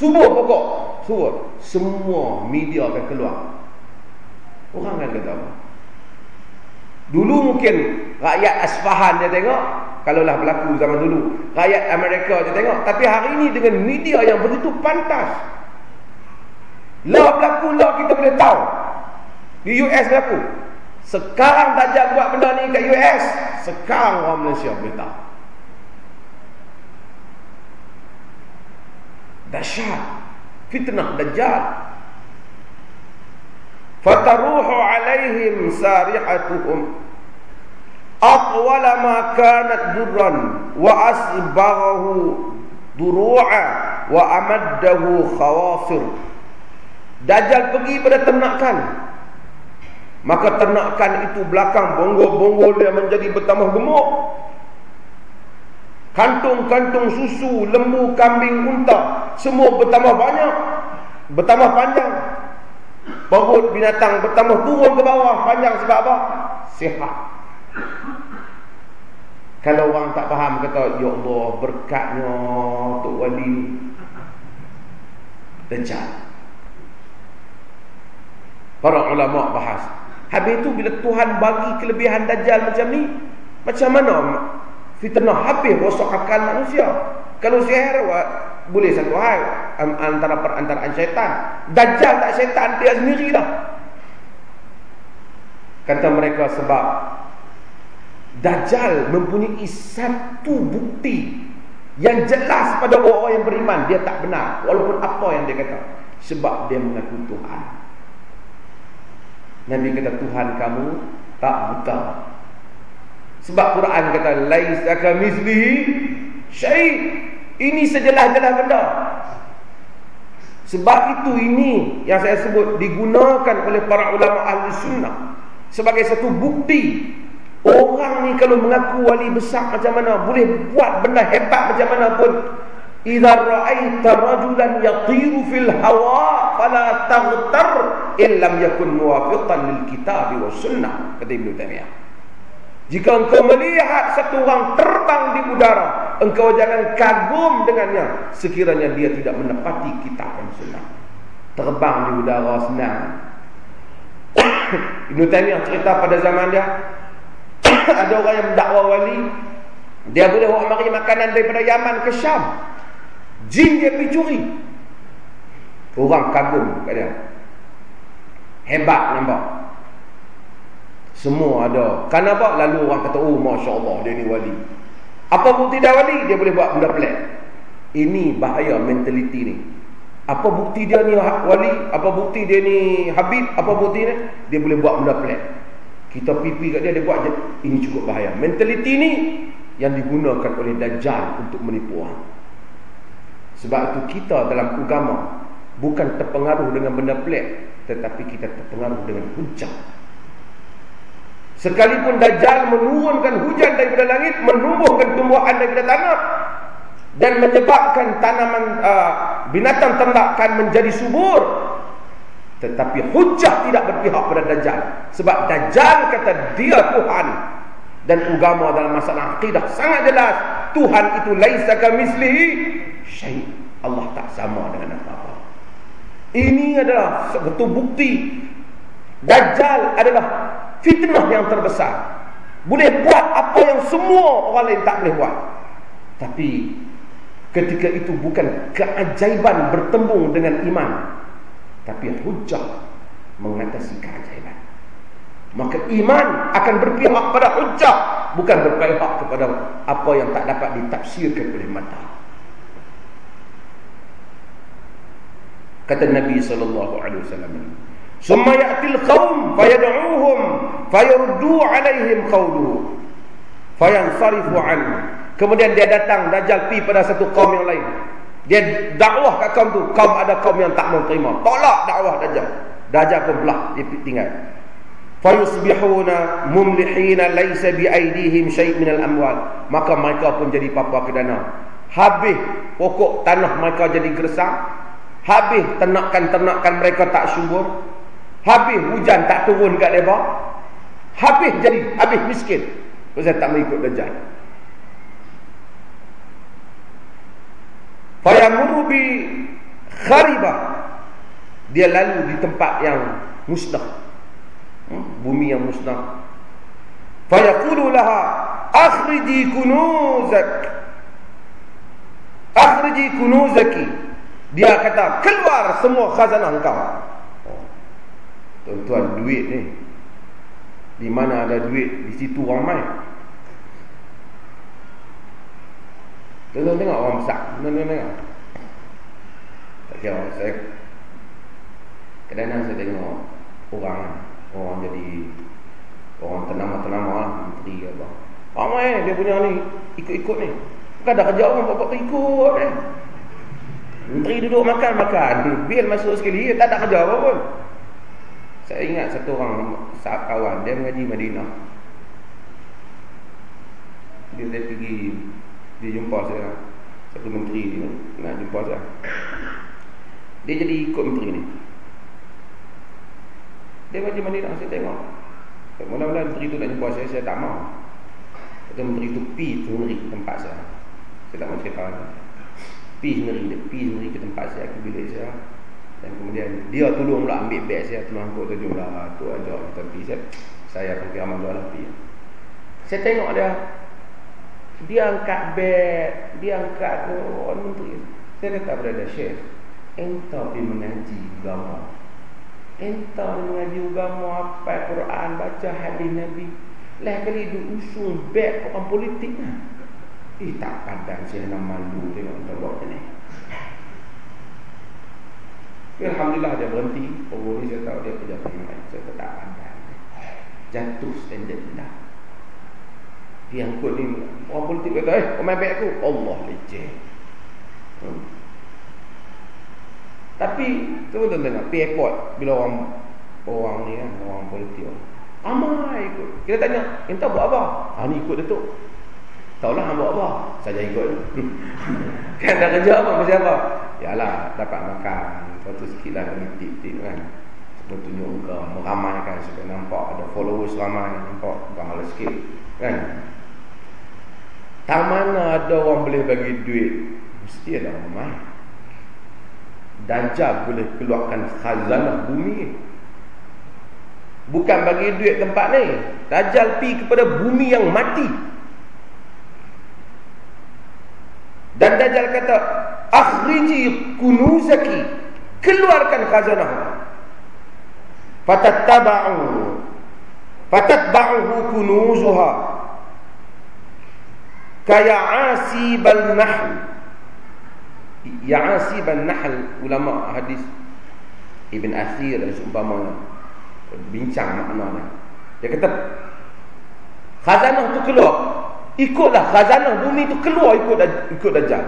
Subuh pokok. Subuh. Semua media akan keluar. Orang akan kata apa? Dulu mungkin rakyat Asfahan dia tengok Kalaulah berlaku zaman dulu Rakyat Amerika dia tengok Tapi hari ini dengan media yang begitu pantas Lah berlaku lah kita boleh tahu. Di US berlaku. Sekarang Dajjal buat benda ni kat US Sekarang orang Malaysia boleh tahu. Dahsyat. Fitnah Dajjal fataruhu alaihim sarihatuhum aqwala ma kanat durran wa asbaghahu duru'a wa amaddahu khawafir Dajjal pergi pada ternakan. Maka ternakan itu belakang bonggol-bonggol dia menjadi bertambah gemuk. Kantung-kantung susu lembu kambing unta semua bertambah banyak bertambah panjang Perut binatang bertambah turun ke bawah panjang sebab apa? Sihat. Kalau orang tak faham kata ya Allah berkatnya tok wali Dajjal. Para ulama bahas. Habis itu bila Tuhan bagi kelebihan Dajjal macam ni, macam mana fitnah habis rosak akal manusia? Kalau sihir boleh satu hal antara perantaraan syaitan. Dajjal tak syaitan dia sendiri dah. Kata mereka sebab Dajjal mempunyai satu bukti yang jelas pada orang yang beriman dia tak benar walaupun apa yang dia kata sebab dia mengaku Tuhan. Nabi kata Tuhan kamu tak buta. Sebab Quran kata laisa kamitslihi syai' Ini sejelas-jelas benda. Sebab itu ini yang saya sebut digunakan oleh para ulama ahli sunnah sebagai satu bukti orang ni kalau mengaku wali besar macam mana boleh buat benda hebat macam mana pun idza ra'aita rajulan yatiru fil hawa fala taghtar illam yakun muwafiqan lil kitab was sunnah kata Ibnu Taimiyah jika engkau melihat satu orang terbang di udara, engkau jangan kagum dengannya sekiranya dia tidak menepati kitab dan sunnah. Terbang di udara senang. Ibn Taymiyah cerita pada zaman dia, ada orang yang mendakwa wali, dia boleh bawa mari makanan daripada Yaman ke Syam. Jin dia pergi curi. Orang kagum kat dia. Hebat nampak. Semua ada. Kenapa? Lalu orang kata, oh Masya Allah dia ni wali. Apa bukti dia wali? Dia boleh buat benda pelik. Ini bahaya mentaliti ni. Apa bukti dia ni wali? Apa bukti dia ni habib? Apa bukti ni? Dia boleh buat benda pelik. Kita pipi kat dia, dia buat je. Ini cukup bahaya. Mentaliti ni yang digunakan oleh Dajjal untuk menipu orang. Sebab itu kita dalam agama bukan terpengaruh dengan benda pelik. Tetapi kita terpengaruh dengan hujah Sekalipun Dajjal menurunkan hujan daripada langit Menumbuhkan tumbuhan daripada tanah dan menyebabkan tanaman uh, binatang ternak akan menjadi subur tetapi hujah tidak berpihak pada Dajjal. Sebab Dajjal kata dia Tuhan dan agama dalam masalah akidah sangat jelas Tuhan itu laisa kamislihi syai. Allah tak sama dengan apa-apa. Ini adalah satu bukti Dajjal adalah fitnah yang terbesar. Boleh buat apa yang semua orang lain tak boleh buat. Tapi Ketika itu bukan keajaiban bertembung dengan iman Tapi hujah mengatasi keajaiban. Maka iman akan berpihak pada hujah Bukan berpihak kepada apa yang tak dapat ditafsirkan oleh mata. Kata Nabi SAW Summa ya'til qawm fayad'uuhum fayurdu alaihim qawluhu fayansarifu anhu Kemudian dia datang Dajjal pi pada satu kaum yang lain. Dia dakwah kat kaum tu, kaum ada kaum yang tak mau terima. Tolak dakwah Dajjal. Dajjal pun belah dia tinggal. Fayusbihuna mumlihina laysa biaidihim syai' minal amwal. Maka mereka pun jadi papa kedana. Habis pokok tanah mereka jadi gersang. Habis ternakan-ternakan mereka tak subur. Habis hujan tak turun kat mereka. Habis jadi habis miskin. Sebab tak mau ikut Dajjal. Fayamuru bi kharibah. Dia lalu di tempat yang musnah. Hmm? Bumi yang musnah. Fayaqulu laha akhriji kunuzak. Akhriji kunuzaki. Dia kata, keluar semua khazanah engkau. Tuan-tuan, duit ni. Di mana ada duit, di situ ramai. Tengok tengok orang besar. Tengok tengok. Tak kira saya kadang-kadang saya tengok orang orang jadi orang ternama-ternama lah menteri ke apa. Ramai dia punya ni ikut-ikut ni. Bukan ada kerja orang tu ikut eh. Menteri duduk makan-makan. Bil masuk sekali. Tak ada kerja apa pun. Saya ingat satu orang sahabat kawan. Dia mengaji Madinah. Dia, dia pergi dia jumpa saya. Satu menteri ni nak jumpa saya. Dia jadi ikut menteri ni. Dia mana nak saya tengok. Mula-mula menteri tu nak jumpa saya saya tak mau. Kata menteri tu pi sendiri ke tempat saya. Saya tak cerita lagi. Pi sendiri dia pi sendiri ke tempat saya ke bilik saya dan kemudian dia tolong pula ambil beg saya tolong angkut tu jumlah tu ajak kita pi saya saya pergi amal jual pi saya tengok dia dia angkat beg, dia angkat orang menteri. Saya kata kepada Syekh, entah pergi mengaji agama. Entah mengaji agama apa Quran, baca hadis Nabi. Lah kali dia usung beg orang politik lah. Eh tak pandang saya nak malu tengok tengok ni. Alhamdulillah dia berhenti. Oh, ni saya tahu dia kerja pemain. Saya tak pandang. Jatuh standard dah. Yang kot ni Orang politik kata Eh kau main baik aku. Allah leceh. Hmm. Tapi Tuan-tuan tengok Pergi airport Bila orang Orang ni kan Orang politik Amai ikut. Kita tanya Entah buat apa? Ha ni ikut Datuk. Tahulah hang buat apa? Saja ikut. Kan dah kerja apa? Macam apa? Yalah Dapat makan Lepas tu sikit lah Tip-tip kan. Sebab tunjuk muka Meramaikan Supaya nampak Ada followers ramai Nampak Bahala sikit Kan. Tak mana ada orang boleh bagi duit Mesti ada orang Dajjal boleh keluarkan khazanah bumi. Bukan bagi duit tempat ni. Dajjal pi kepada bumi yang mati. Dan Dajjal kata Akhriji kunuzaki Keluarkan khazanah. Fatattaba'u Fatatba'uhu kunuzuha. Kaya asibal nahl. Ya asibal nahl ulama hadis. Ibn asir dan seumpama bincang maknanya dia. Kata khazanah tu keluar. Ikutlah khazanah bumi tu keluar ikut ikut dajjal.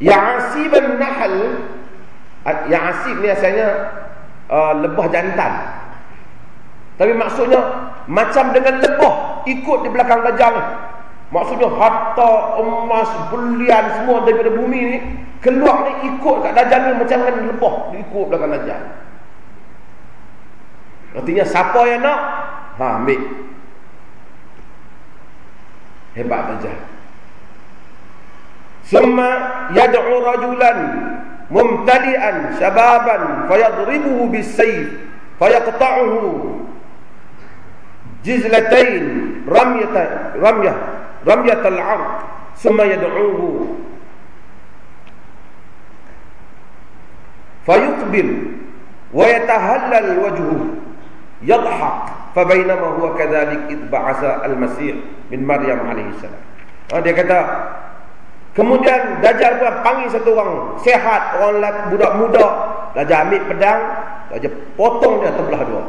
Ya asibal nahl ya asib ni asalnya uh, lebah jantan tapi maksudnya macam dengan lebah ikut di belakang dajjal Maksudnya harta, emas, belian semua daripada bumi ni keluar ni ikut kat dajjal ni macam mana lebah ikut belakang dajjal. Artinya siapa yang nak ha ambil. Hebat dajjal. Summa yad'u rajulan mumtali'an shababan fayadribuhu bis-sayf fayaqta'uhu. Jizlatain ramyatan ramyah ramyat al-'ard thumma yad'uhu. Fayuqbil wa yatahallal wajhuhu yadhhak fabainama huwa kadhalik id ba'atha al-masih min maryam alaihi salam. Ha, dia kata kemudian dajjal pun panggil satu orang sehat orang budak muda dajjal ambil pedang dajjal potong dia terbelah dua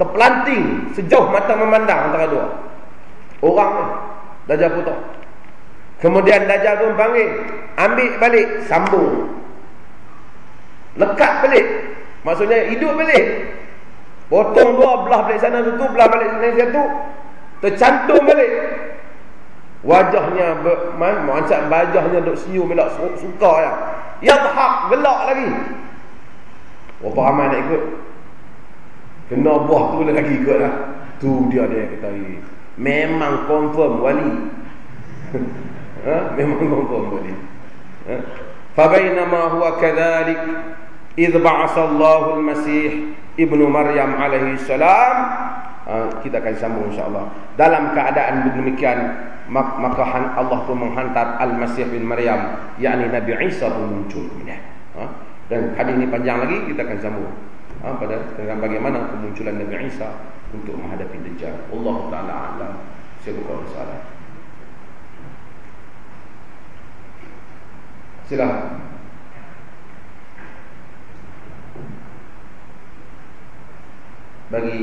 terpelanting sejauh mata memandang antara dua orang Dajjal potong. Kemudian Dajjal pun panggil. Ambil balik. Sambung. Lekat balik. Maksudnya hidup balik. Potong dua belah balik sana satu. Belah balik sana satu. Tercantum balik. Wajahnya. Macam wajahnya duk senyum. Bila suka ya. Yang hak gelak lagi. Berapa ramai nak ikut? Kena buah tu lagi ikut lah. Tu dia dia kata memang confirm wali ha? memang confirm wali ha? fabainama huwa kadhalik idh ba'asa Allahu al-Masih ibnu Maryam alaihi salam ha, kita akan sambung insyaallah dalam keadaan demikian maka Allah pun menghantar al-Masih bin Maryam yakni Nabi Isa pun muncul ha? dan hadis ini panjang lagi kita akan sambung ha, pada tentang bagaimana kemunculan Nabi Isa untuk menghadapi Dajjal. Allah Taala alam. Saya buka soalan. Silakan. Bagi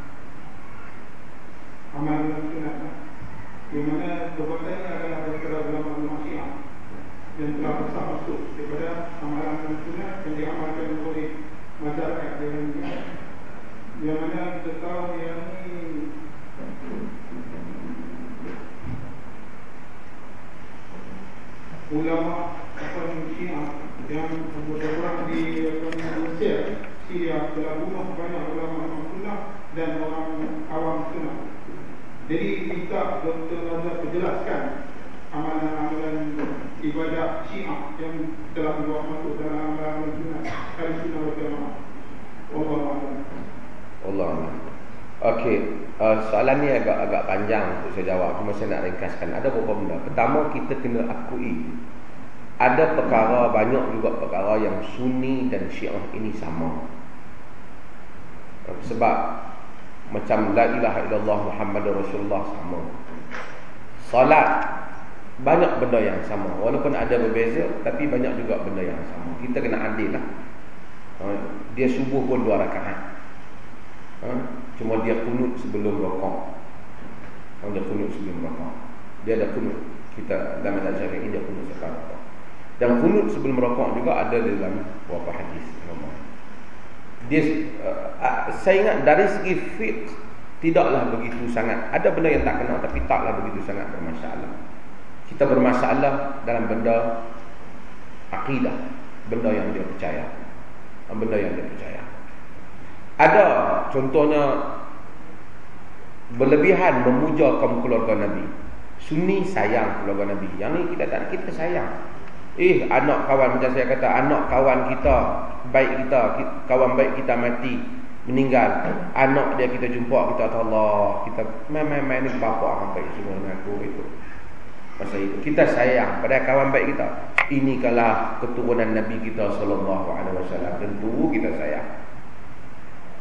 amalan sunnah di mana perbuatannya adalah daripada ulama-ulama syiah yang telah besar masuk daripada amalan sunnah yang diamalkan oleh masyarakat yang yang mana kita tahu yang ini ulama apa Syiah yang berdoa di Mesir Syria telah bunuh banyak ulama sunnah dan orang awam sunnah. Jadi kita Dr. Razak menjelaskan amalan-amalan ibadah Syiah yang telah dibawa masuk dalam amalan sunnah. Kali sunnah berjamaah. Allah Allah Okey, uh, soalan ni agak agak panjang untuk saya jawab. Cuma saya nak ringkaskan. Ada beberapa benda. Pertama, kita kena akui. Ada perkara, banyak juga perkara yang sunni dan syiah ini sama. Sebab, macam La ilaha illallah Muhammad Rasulullah sama. Salat, banyak benda yang sama. Walaupun ada berbeza, tapi banyak juga benda yang sama. Kita kena adil lah. Uh, dia subuh pun dua rakaat ha? Cuma dia kunut sebelum rokok ha? Dia kunut sebelum rokok Dia ada kunut Kita dalam mazhab syafi'i dia kunut sekarang Dan kunut sebelum rokok juga ada dalam Beberapa hadis dia, uh, Saya ingat dari segi fiqh Tidaklah begitu sangat Ada benda yang tak kenal Tapi taklah begitu sangat bermasalah Kita bermasalah dalam benda Akidah Benda yang dia percaya Benda yang dia percaya ada contohnya berlebihan memuja kaum keluarga Nabi. Sunni sayang keluarga Nabi. Yang ni kita tak kita sayang. Eh anak kawan macam saya kata anak kawan kita baik kita kawan baik kita mati meninggal. Anak dia kita jumpa kita kata Allah kita main-main ni bapa orang baik semua dengan aku itu masa itu kita sayang pada kawan baik kita. Ini kalah keturunan Nabi kita sallallahu alaihi wasallam. Tentu kita sayang.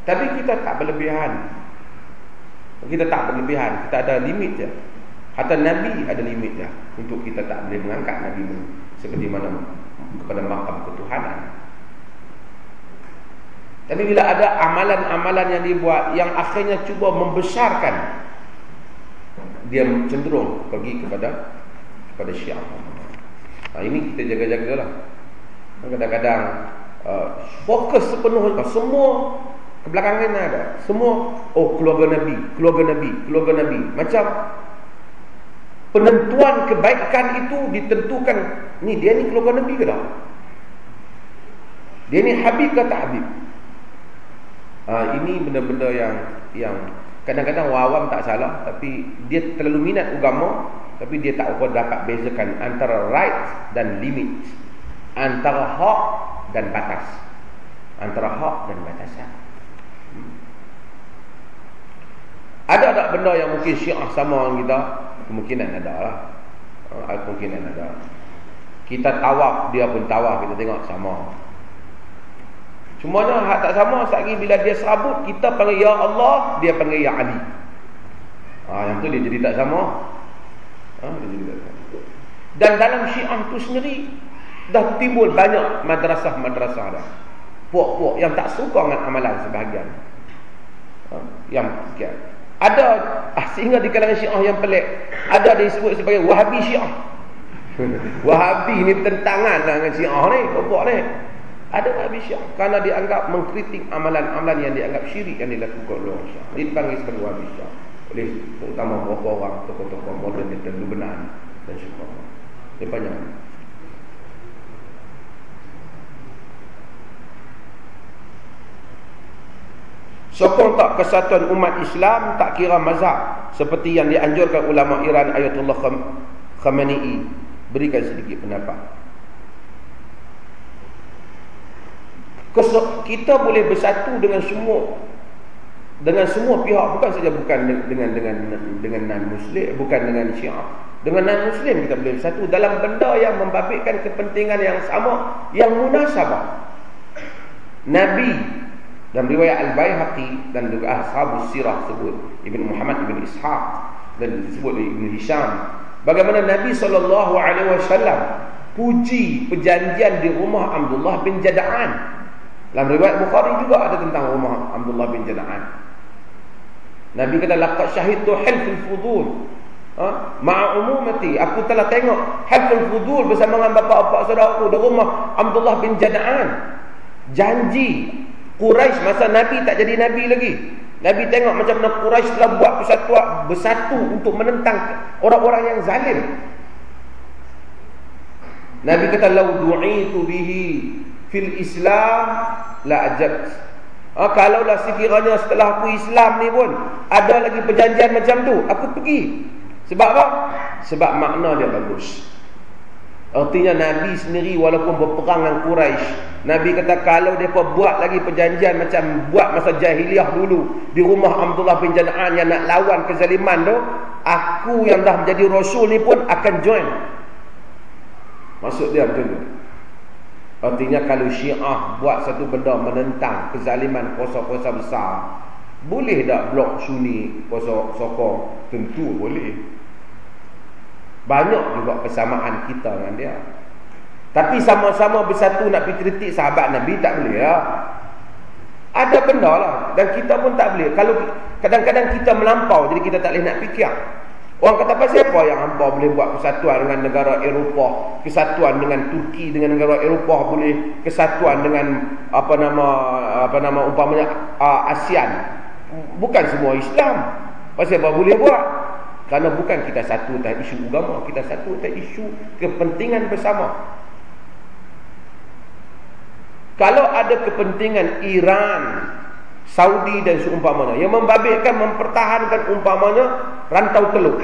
Tapi kita tak berlebihan. Kita tak berlebihan. Kita ada limit je. Hatta Nabi ada limit dah untuk kita tak boleh mengangkat Nabi seperti mana kepada makam ketuhanan. Tapi bila ada amalan-amalan yang dibuat yang akhirnya cuba membesarkan dia cenderung pergi kepada kepada Syiah. Ha, ini kita jaga-jagalah. Kadang-kadang uh, fokus sepenuhnya semua kebelakangan ada. Semua oh keluarga Nabi, keluarga Nabi, keluarga Nabi. Macam penentuan kebaikan itu ditentukan ni dia ni keluarga Nabi ke tak? Dia ni Habib ke tak Habib? Ha, ini benda-benda yang yang kadang-kadang awam tak salah tapi dia terlalu minat agama tapi dia tak apa dapat bezakan antara right dan limit antara hak dan batas antara hak dan batasan hmm. ada tak benda yang mungkin syiah sama dengan kita kemungkinan ada lah. Ha, kemungkinan ada. Kita tawaf dia pun tawaf kita tengok sama. Semuanya hak tak sama Sekali bila dia serabut Kita panggil Ya Allah Dia panggil Ya Ali. Ha, Yang tu dia jadi tak sama. Ha, dia jadi tak sama. Dan dalam syiah tu sendiri Dah timbul banyak madrasah-madrasah dah. Puak-puak yang tak suka dengan amalan sebahagian. Ha, Yang okay. Ada ah, Sehingga di kalangan syiah yang pelik Ada disebut sebagai Wahabi syiah. Wahabi ni tentangan dengan syiah ni Puak-puak ni. Ada Nabi Syah Kerana dianggap mengkritik amalan-amalan yang dianggap syirik yang dilakukan oleh orang Syah Ini dipanggil sebagai Nabi Syah Oleh terutama beberapa orang tokoh-tokoh moden yang terlubenan dan sebagainya Ini banyak Tak kesatuan umat Islam tak kira mazhab Seperti yang dianjurkan ulama Iran Ayatullah Khamenei Berikan sedikit pendapat. Kita boleh bersatu dengan semua dengan semua pihak bukan saja bukan dengan dengan dengan non muslim bukan dengan syiah. Dengan non muslim kita boleh bersatu dalam benda yang membabitkan kepentingan yang sama yang munasabah. Nabi dan riwayat al-baihaqi dan juga ashabus sirah sebut ibnu muhammad ibnu ishaq dan disebut ibnu hisham bagaimana nabi wasallam puji perjanjian di rumah Abdullah bin Jada'an dalam riwayat Bukhari juga ada tentang rumah Abdullah bin Jada'an. Nabi kata laqad syahidtu halful fudul. Ha? Ma'a umumati aku telah tengok halful fudul bersama dengan bapa-bapa saudaraku di rumah Abdullah bin Jada'an. Janji Quraisy masa Nabi tak jadi nabi lagi. Nabi tengok macam mana Quraisy telah buat persatuan bersatu untuk menentang orang-orang yang zalim. Nabi kata lau du'itu bihi fil Islam la ajab. Ha, kalau lah sekiranya setelah aku Islam ni pun ada lagi perjanjian macam tu, aku pergi. Sebab apa? Sebab makna dia bagus. Artinya Nabi sendiri walaupun berperang dengan Quraisy, Nabi kata kalau depa buat lagi perjanjian macam buat masa jahiliah dulu di rumah Abdullah bin Jan'an yang nak lawan kezaliman tu, aku yang dah menjadi rasul ni pun akan join. Maksud dia macam tu. Artinya kalau syiah buat satu benda menentang kezaliman kuasa-kuasa besar Boleh tak blok sunni kuasa sokong? Tentu boleh Banyak juga persamaan kita dengan dia. Tapi sama-sama bersatu nak pergi kritik sahabat Nabi tak boleh lah Ada benda lah. Dan kita pun tak boleh. Kalau kadang-kadang kita melampau Jadi kita tak boleh nak fikir. Orang kata apa siapa yang hampa boleh buat kesatuan dengan negara Eropah, kesatuan dengan Turki dengan negara Eropah boleh? Kesatuan dengan apa nama apa nama umpamanya uh, ASEAN. Bukan semua Islam. Pasal apa boleh buat? Karena bukan kita satu atas isu agama, kita satu atas isu kepentingan bersama. Kalau ada kepentingan Iran Saudi dan seumpamanya yang membabitkan mempertahankan umpamanya rantau teluk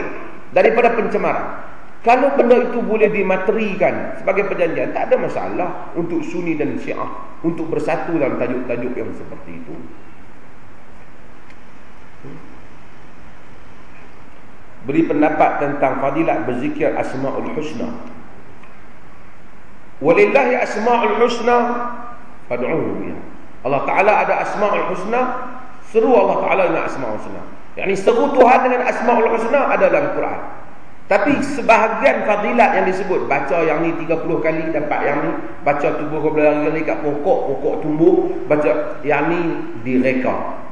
daripada pencemaran. Kalau benda itu boleh dimaterikan sebagai perjanjian, tak ada masalah untuk Sunni dan Syiah untuk bersatu dalam tajuk-tajuk yang seperti itu. Beri pendapat tentang fadilat berzikir Asmaul Husna. Walillahi Asmaul Husna fad'uhu biha. Allah Ta'ala ada asma'ul husna Seru Allah Ta'ala dengan asma'ul husna Yang seru Tuhan dengan asma'ul husna ada dalam Quran Tapi sebahagian fadilat yang disebut Baca yang ni 30 kali dapat yang ni Baca tubuh kebelahan kali kat pokok Pokok tumbuh Baca yang ni direka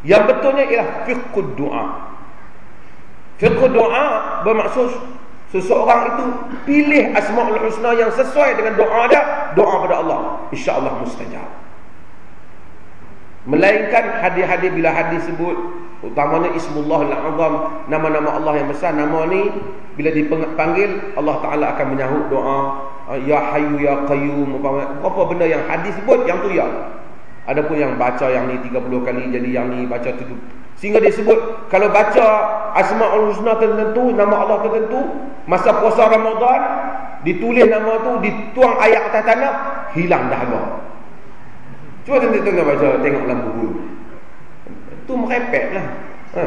Yang betulnya ialah fiqhud doa Fiqhud doa bermaksud Seseorang itu pilih asma'ul husna yang sesuai dengan doa dia Doa pada Allah. InsyaAllah mustajab Melainkan hadis-hadis bila hadis sebut Utamanya Ismullah al-Azam Nama-nama Allah yang besar Nama ni Bila dipanggil Allah Ta'ala akan menyahut doa Ya Hayu Ya Qayyum Apa benda yang hadis sebut Yang tu ya Adapun yang baca yang ni 30 kali Jadi yang ni baca tu Sehingga dia sebut Kalau baca Asma'ul Husna tertentu Nama Allah tertentu Masa puasa Ramadan Ditulis nama tu Dituang ayat atas tanah Hilang dah Allah Cuba tengok-tengok baca Tengok dalam buku Tu merepek lah. Ha.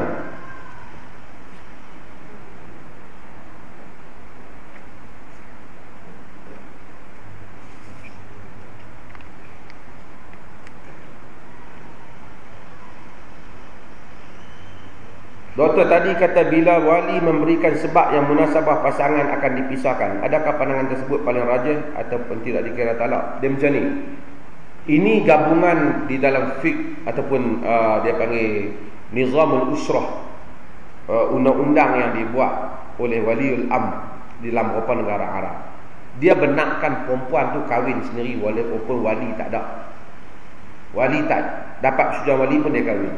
Doktor tadi kata bila wali memberikan sebab yang munasabah pasangan akan dipisahkan Adakah pandangan tersebut paling rajin ataupun tidak dikira talak Dia macam ni ini gabungan di dalam fik ataupun uh, dia panggil nizamul usrah uh, undang-undang yang dibuat oleh waliul am di dalam beberapa negara Arab. Dia benarkan perempuan tu kahwin sendiri walaupun wali tak ada. Wali tak dapat sudah wali pun dia kahwin.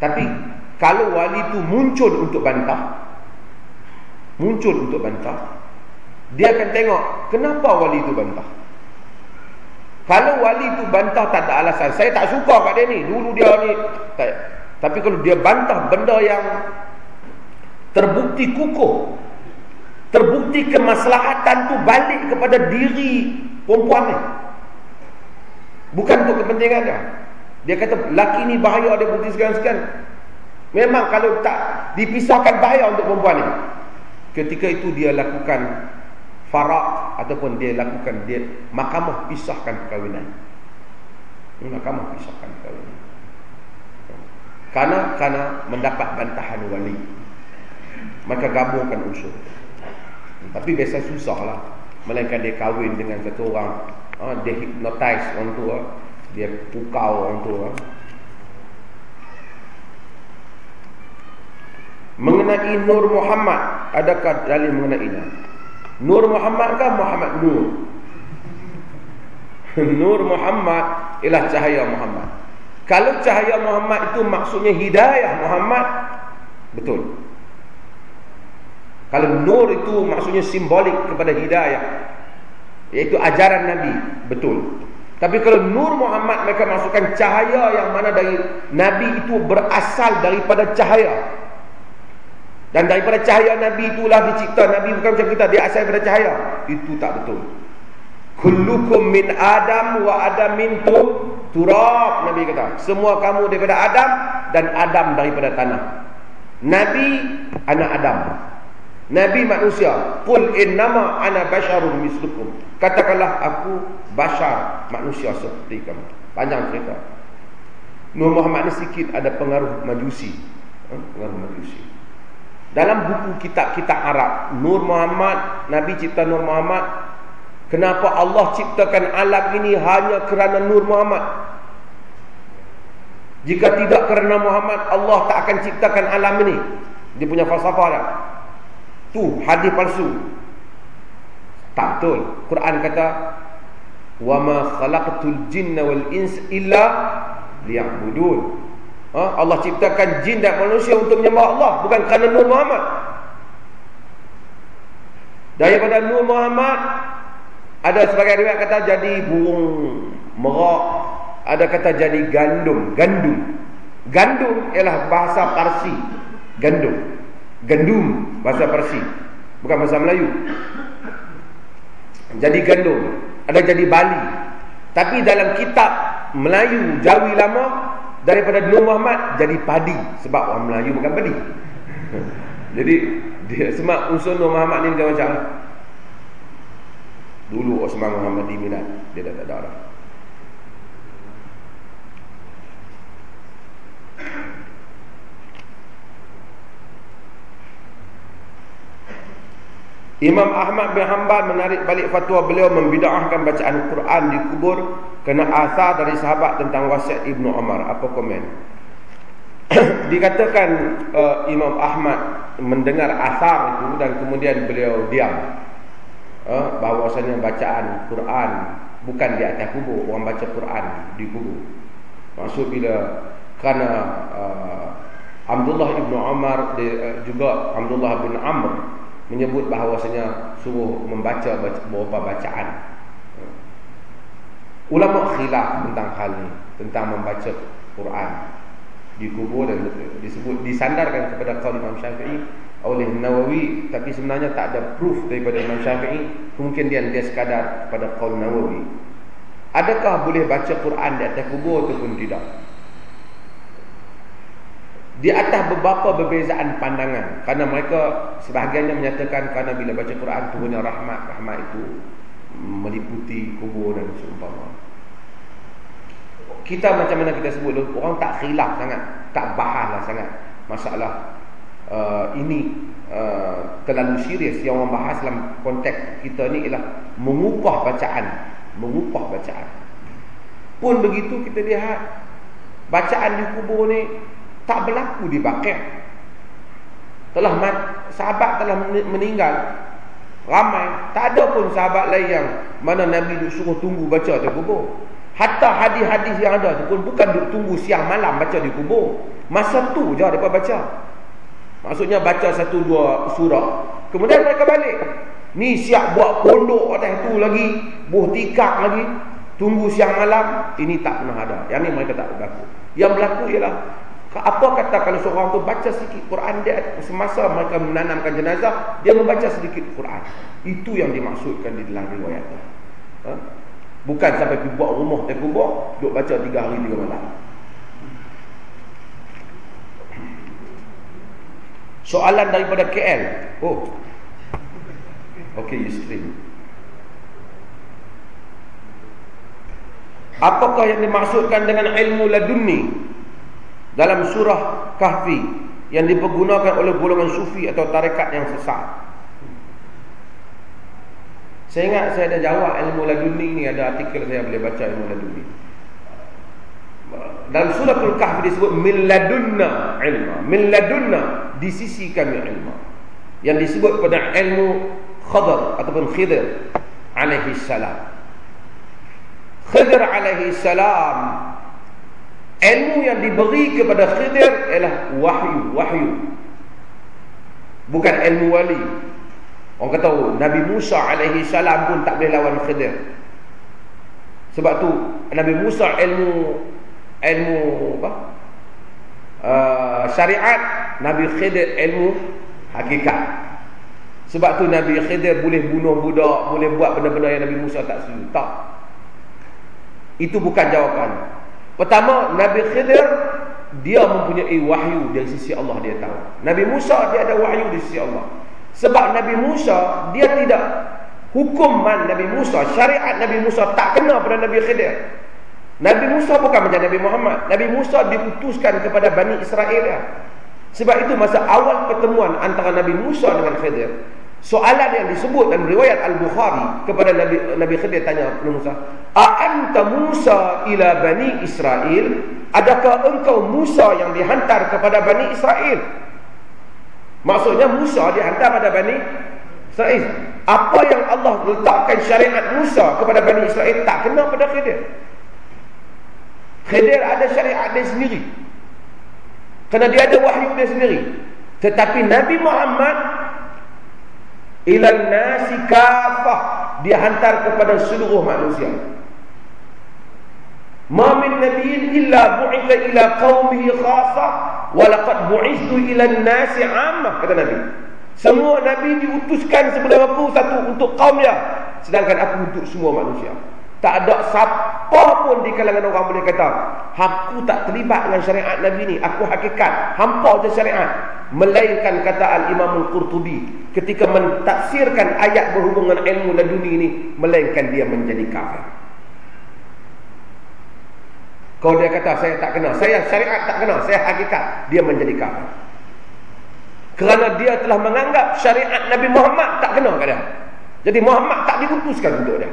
Tapi kalau wali tu muncul untuk bantah muncul untuk bantah dia akan tengok kenapa wali tu bantah kalau wali tu bantah tak ada alasan. Saya tak suka kat dia ni. Dulu dia ni. Tak. Tapi kalau dia bantah benda yang terbukti kukuh. Terbukti kemaslahatan tu balik kepada diri perempuan ni. Bukan untuk kepentingan dia. Dia kata laki ni bahaya dia bukti sekian-sekian. Memang kalau tak dipisahkan bahaya untuk perempuan ni. Ketika itu dia lakukan farak ataupun dia lakukan dia mahkamah pisahkan perkahwinan. Mahkamah pisahkan perkahwinan. Karena karena mendapat bantahan wali. Maka gabungkan unsur. Tapi biasa susahlah. Melainkan dia kahwin dengan satu orang, ha, dia hypnotize orang tua, dia pukau orang tua. Mengenai Nur Muhammad, adakah dalil mengenai ini? Nur Muhammad kan Muhammad Nur? Nur Muhammad ialah cahaya Muhammad. Kalau cahaya Muhammad itu maksudnya hidayah Muhammad Betul. Kalau Nur itu maksudnya simbolik kepada hidayah Iaitu ajaran Nabi Betul. Tapi kalau Nur Muhammad mereka masukkan cahaya yang mana dari Nabi itu berasal daripada cahaya dan daripada cahaya Nabi itulah dicipta. Nabi bukan macam kita Dia asal daripada cahaya. Itu tak betul. Kullukum min Adam wa Adam min turab Nabi kata. Semua kamu daripada Adam Dan Adam daripada tanah. Nabi anak Adam. Nabi manusia. Qul innama ana basharun mislukum. Katakanlah aku Bashar manusia seperti kamu. Panjang cerita. Nur Muhammad ni sikit ada pengaruh majusi. Ha? Pengaruh majusi dalam buku kitab-kitab Arab Nur Muhammad Nabi cipta Nur Muhammad Kenapa Allah ciptakan alam ini Hanya kerana Nur Muhammad? Jika tidak kerana Muhammad Allah tak akan ciptakan alam ini. Dia punya falsafah dah. Tu hadis palsu. Tak betul. Quran kata Wa ma khalaqtul jinna wal ins illa liya'budun Ha? Allah ciptakan jin dan manusia untuk menyembah Allah bukan kerana Nur Muhammad. Daripada Nur Muhammad ada sebagai riwayat kata jadi burung merak, ada kata jadi gandum, gandum. Gandum ialah bahasa Parsi. Gandum. Gandum bahasa Parsi. Bukan bahasa Melayu. Jadi gandum, ada jadi bali. Tapi dalam kitab Melayu Jawi lama daripada Nur Muhammad jadi padi sebab orang Melayu bukan padi. Jadi dia semak unsur Nur Muhammad ni macam macam dulu Osman Muhammad di minat dia dah tak ada dah Imam Ahmad bin Hanbal menarik balik fatwa beliau membida'ahkan bacaan Quran di kubur kena asar dari sahabat tentang wasiat Ibnu Umar. Apa komen? Dikatakan uh, Imam Ahmad mendengar asar itu dan kemudian beliau diam. Uh, bahawasanya bacaan Quran bukan di atas kubur, orang baca Quran di kubur. Maksud bila kerana uh, Abdullah Ibnu Umar uh, juga Abdullah bin Amr menyebut bahawasanya suruh membaca beberapa bacaan. Ulama khilaf tentang hal ini, tentang membaca Quran. Di kubur dan disebut disandarkan kepada kaul Imam Syafi'i oleh Nawawi tapi sebenarnya tak ada proof daripada Imam Syafi'i mungkin dia dia sekadar pada kaul Nawawi. Adakah boleh baca Quran di atas kubur ataupun tidak di atas beberapa perbezaan pandangan. Kerana mereka sebahagiannya menyatakan kerana bila baca Quran turunnya rahmat rahmat itu meliputi kubur dan seumpama. Kita macam mana kita sebut tu? Orang tak khilaf sangat tak bahaslah sangat masalah uh, ini uh, terlalu serius. Yang orang bahas dalam konteks kita ni ialah mengupah bacaan mengupah bacaan. Pun begitu kita lihat bacaan di kubur ni tak berlaku di Baqi'. Telah mat, sahabat telah meninggal ramai, tak ada pun sahabat lain yang mana Nabi duk suruh tunggu baca di kubur. Hatta hadis-hadis yang ada tu pun bukan duk tunggu siang malam baca di kubur. Masa tu je depa baca. Maksudnya baca satu dua surah, kemudian mereka balik. Ni siap buat pondok atas tu lagi, buh tikak lagi, tunggu siang malam, ini tak pernah ada. Yang ni mereka tak berlaku. Yang berlaku ialah apa kata kalau seorang tu baca sedikit Quran dia semasa mereka menanamkan jenazah dia membaca sedikit Quran. Itu yang dimaksudkan di dalam riwayat itu. Ha? Bukan sampai pergi buat rumah dia kubur duk baca tiga hari tiga malam. Soalan daripada KL. Oh. Okey, you stream. Apakah yang dimaksudkan dengan ilmu ladunni? Dalam surah kahfi yang dipergunakan oleh golongan sufi atau tarekat yang sesat. Saya ingat saya ada jawab ilmu laduni ni ada artikel saya boleh baca ilmu laduni. Dalam surah al-kahfi disebut min ladunna ilma. Min ladunna di sisi kami ilmu yang disebut pada ilmu khadar ataupun khidr alaihi salam. Khidr alaihi salam ilmu yang diberi kepada Khidir ialah wahyu, wahyu. Bukan ilmu wali. Orang kata oh, Nabi Musa alaihi salam pun tak boleh lawan Khidir. Sebab tu Nabi Musa ilmu ilmu apa? Uh, syariat, Nabi Khidir ilmu hakikat. Sebab tu Nabi Khidir boleh bunuh budak, boleh buat benda-benda yang Nabi Musa tak setuju. Tak. Itu bukan jawapan. Pertama, Nabi Khidir dia mempunyai wahyu dari sisi Allah dia tahu. Nabi Musa dia ada wahyu dari sisi Allah. Sebab Nabi Musa dia tidak hukuman Nabi Musa, syariat Nabi Musa tak kena pada Nabi Khidir. Nabi Musa bukan macam Nabi Muhammad. Nabi Musa diutuskan kepada Bani Israel. Sebab itu masa awal pertemuan antara Nabi Musa dengan Khidir, Soalan yang disebut dalam riwayat Al-Bukhari kepada Nabi Nabi Khidir tanya Musa, "A anta Musa ila Bani Israel? Adakah engkau Musa yang dihantar kepada Bani Israel?" Maksudnya Musa dihantar kepada Bani Israel. Apa yang Allah letakkan syariat Musa kepada Bani Israel tak kena pada Khidir. Khidir ada syariat dia sendiri. Kerana dia ada wahyu dia sendiri. Tetapi Nabi Muhammad ilan nasi kafah. Dia hantar kepada seluruh manusia. Ma min nabiyyin illa bu'itha ila qaumihi khassa wa laqad bu'ithu ila 'ammah kata nabi. Semua nabi diutuskan sebelum aku satu untuk kaumnya sedangkan aku untuk semua manusia tak ada siapa pun di kalangan orang boleh kata aku tak terlibat dengan syariat nabi ni. Aku hakikat. Hampa je syariat. Melainkan kata al-imam al-qurtubi ketika mentafsirkan ayat berhubungan ilmu laduni ini melainkan dia menjadi kafir. Kalau dia kata saya tak kenal. Saya syariat tak kenal saya hakikat. Dia menjadi kafir. Kerana dia telah menganggap syariat Nabi Muhammad tak kena kat dia. Jadi Muhammad tak diutuskan untuk dia.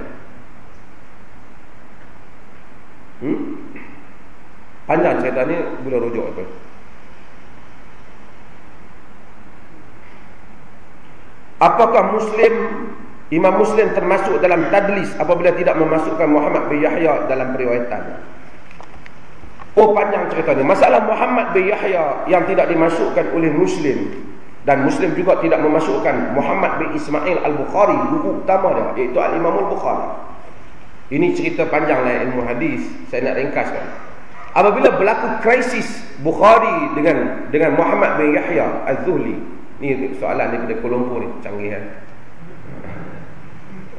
Hmm? Panjang cerita ni boleh rujuk tu. Apakah Muslim Imam Muslim termasuk dalam tadlis apabila tidak memasukkan Muhammad bin Yahya dalam periwayatan. Oh panjang ceritanya. Masalah Muhammad bin Yahya yang tidak dimasukkan oleh Muslim dan Muslim juga tidak memasukkan Muhammad bin Ismail Al-Bukhari guru utama dia iaitu Al-Imam Al-Bukhari. Ini cerita panjang lah ilmu hadis. Saya nak ringkaskan. Apabila berlaku krisis Bukhari dengan dengan Muhammad bin Yahya Az-Zuhli. Ni soalan daripada Kuala Lumpur ni, canggih kan.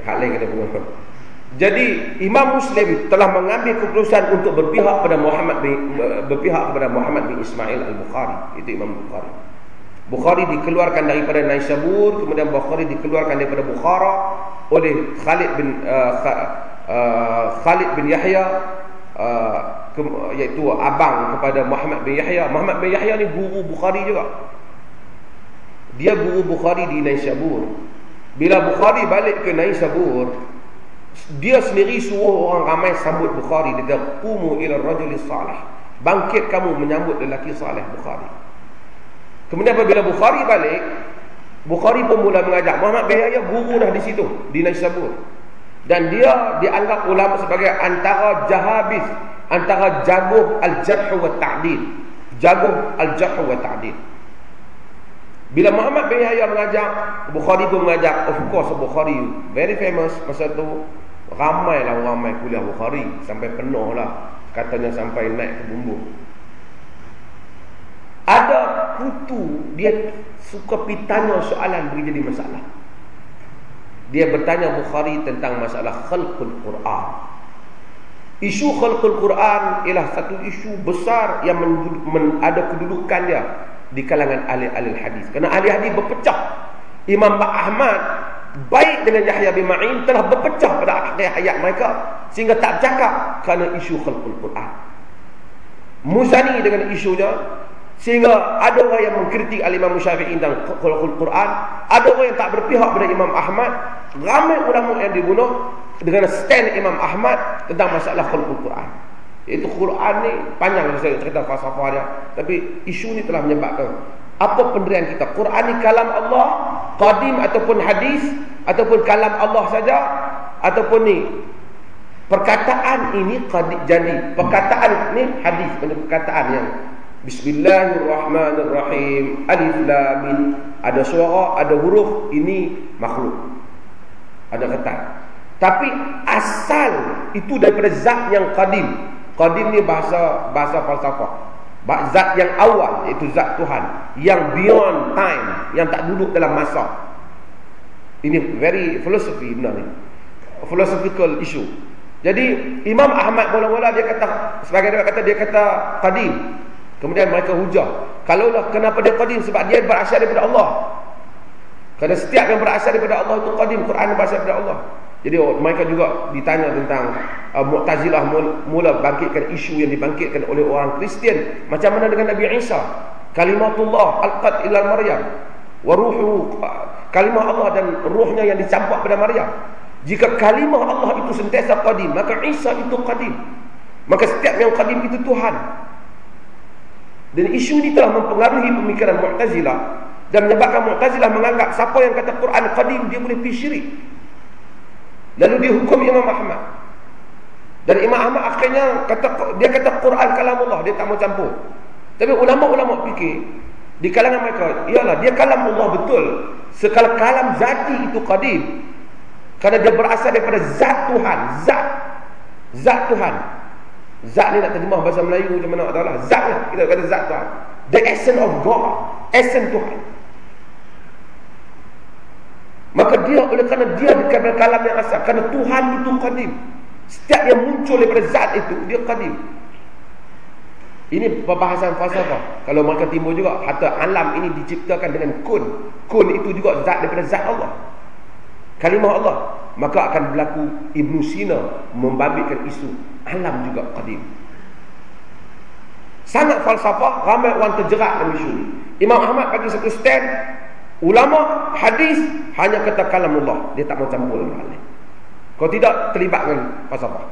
Hak lain kena buat. Jadi Imam Muslim telah mengambil keputusan untuk berpihak pada Muhammad bin berpihak kepada Muhammad bin Ismail Al-Bukhari, itu Imam Bukhari. Bukhari dikeluarkan daripada Naisabur, kemudian Bukhari dikeluarkan daripada Bukhara oleh Khalid bin uh, uh, Khalid bin Yahya uh, iaitu abang kepada Muhammad bin Yahya. Muhammad bin Yahya ni guru Bukhari juga. Dia guru Bukhari di Naisabur. Bila Bukhari balik ke Naisabur, dia sendiri suruh orang ramai sambut Bukhari. Dia Kumu ila rajuli salih. Bangkit kamu menyambut lelaki salih Bukhari. Kemudian apabila Bukhari balik, Bukhari pun mula mengajak. Muhammad bin Yahya guru dah di situ, di Naisabur. Dan dia dianggap ulama sebagai antara jahabis, antara jaguh al-jarh wa ta'dil. Jaguh al-jarh wa ta'dil. Bila Muhammad bin Yahya mengajak, Bukhari pun mengajak. Of course Bukhari very famous masa tu. Ramai lah orang main kuliah Bukhari. Sampai penuh lah. Katanya sampai naik ke bumbung. Ada kutu, dia suka pitanya soalan beri jadi masalah. Dia bertanya Bukhari tentang masalah khalqul Quran. Isu khalqul Quran ialah satu isu besar yang men, ada kedudukan dia di kalangan ahli-ahli hadis. Kerana ahli hadis berpecah. Imam Ahmad baik dengan Yahya bin Ma'in telah berpecah pada akhir hayat mereka sehingga tak bercakap kerana isu khalqul Quran. Muzani dengan isunya sehingga ada orang yang mengkritik al-Imam Syafi'i khalqul Quran, ada orang yang tak berpihak pada Imam Ahmad, ramai ulama yang dibunuh dengan stand Imam Ahmad tentang masalah khalqul Quran. Itu Quran ni panjang saya cerita falsafah dia. Tapi isu ni telah menyebabkan apa pendirian kita? Quran ni kalam Allah, qadim ataupun hadis ataupun kalam Allah saja ataupun ni perkataan ini qadim jadi perkataan ni hadis perkataan yang Bismillahirrahmanirrahim Alif Lam Mim ada suara ada huruf ini makhluk ada kata tapi asal itu daripada zat yang qadim Qadim ni bahasa bahasa falsafah. Zat yang awal iaitu zat Tuhan yang beyond time, yang tak duduk dalam masa. Ini very philosophy benar ni. Philosophical issue. Jadi Imam Ahmad mula-mula dia kata sebagai dia kata dia kata qadim. Kemudian mereka hujah. Kalaulah kenapa dia qadim sebab dia berasal daripada Allah. Kerana setiap yang berasal daripada Allah itu qadim, Quran berasal daripada Allah. Jadi mereka juga ditanya tentang uh, Mu'tazilah mula bangkitkan isu yang dibangkitkan oleh orang Kristian. Macam mana dengan Nabi Isa? Kalimatullah alqat ila Maryam. Wa ruhu kalimah Allah dan ruhnya yang dicampak pada Maryam. Jika kalimah Allah itu sentiasa qadim, maka Isa itu qadim. Maka setiap yang qadim itu Tuhan. Dan isu ini telah mempengaruhi pemikiran Mu'tazilah dan menyebabkan Mu'tazilah menganggap siapa yang kata Quran qadim dia boleh pergi. Lalu dia hukum Imam Ahmad. Dan Imam Ahmad akhirnya kata dia kata Quran kalam Allah, dia tak mau campur. Tapi ulama-ulama fikir di kalangan mereka, iyalah dia kalam Allah betul. Sekala kalam zati itu qadim. Kerana dia berasal daripada zat Tuhan, zat. Zat Tuhan. Zat ni nak terjemah bahasa Melayu macam mana tak tahu lah. Zat lah. Kita kata zat Tuhan. The essence of God. Essence Tuhan. Maka dia oleh kerana dia dikatakan kalam yang asal kerana Tuhan itu qadim. Setiap yang muncul daripada zat itu dia qadim. Ini perbahasan falsafah. Kalau mereka timbul juga hatta alam ini diciptakan dengan kun. Kun itu juga zat daripada zat Allah. Kalimah Allah. Maka akan berlaku Ibn Sina membabitkan isu alam juga qadim. Sangat falsafah, ramai orang terjerat dalam isu ini. Imam Ahmad bagi satu stand, ulama hadis hanya kata kalamullah, dia tak mau campur dalam hal ini. Kalau tidak terlibat dengan falsafah.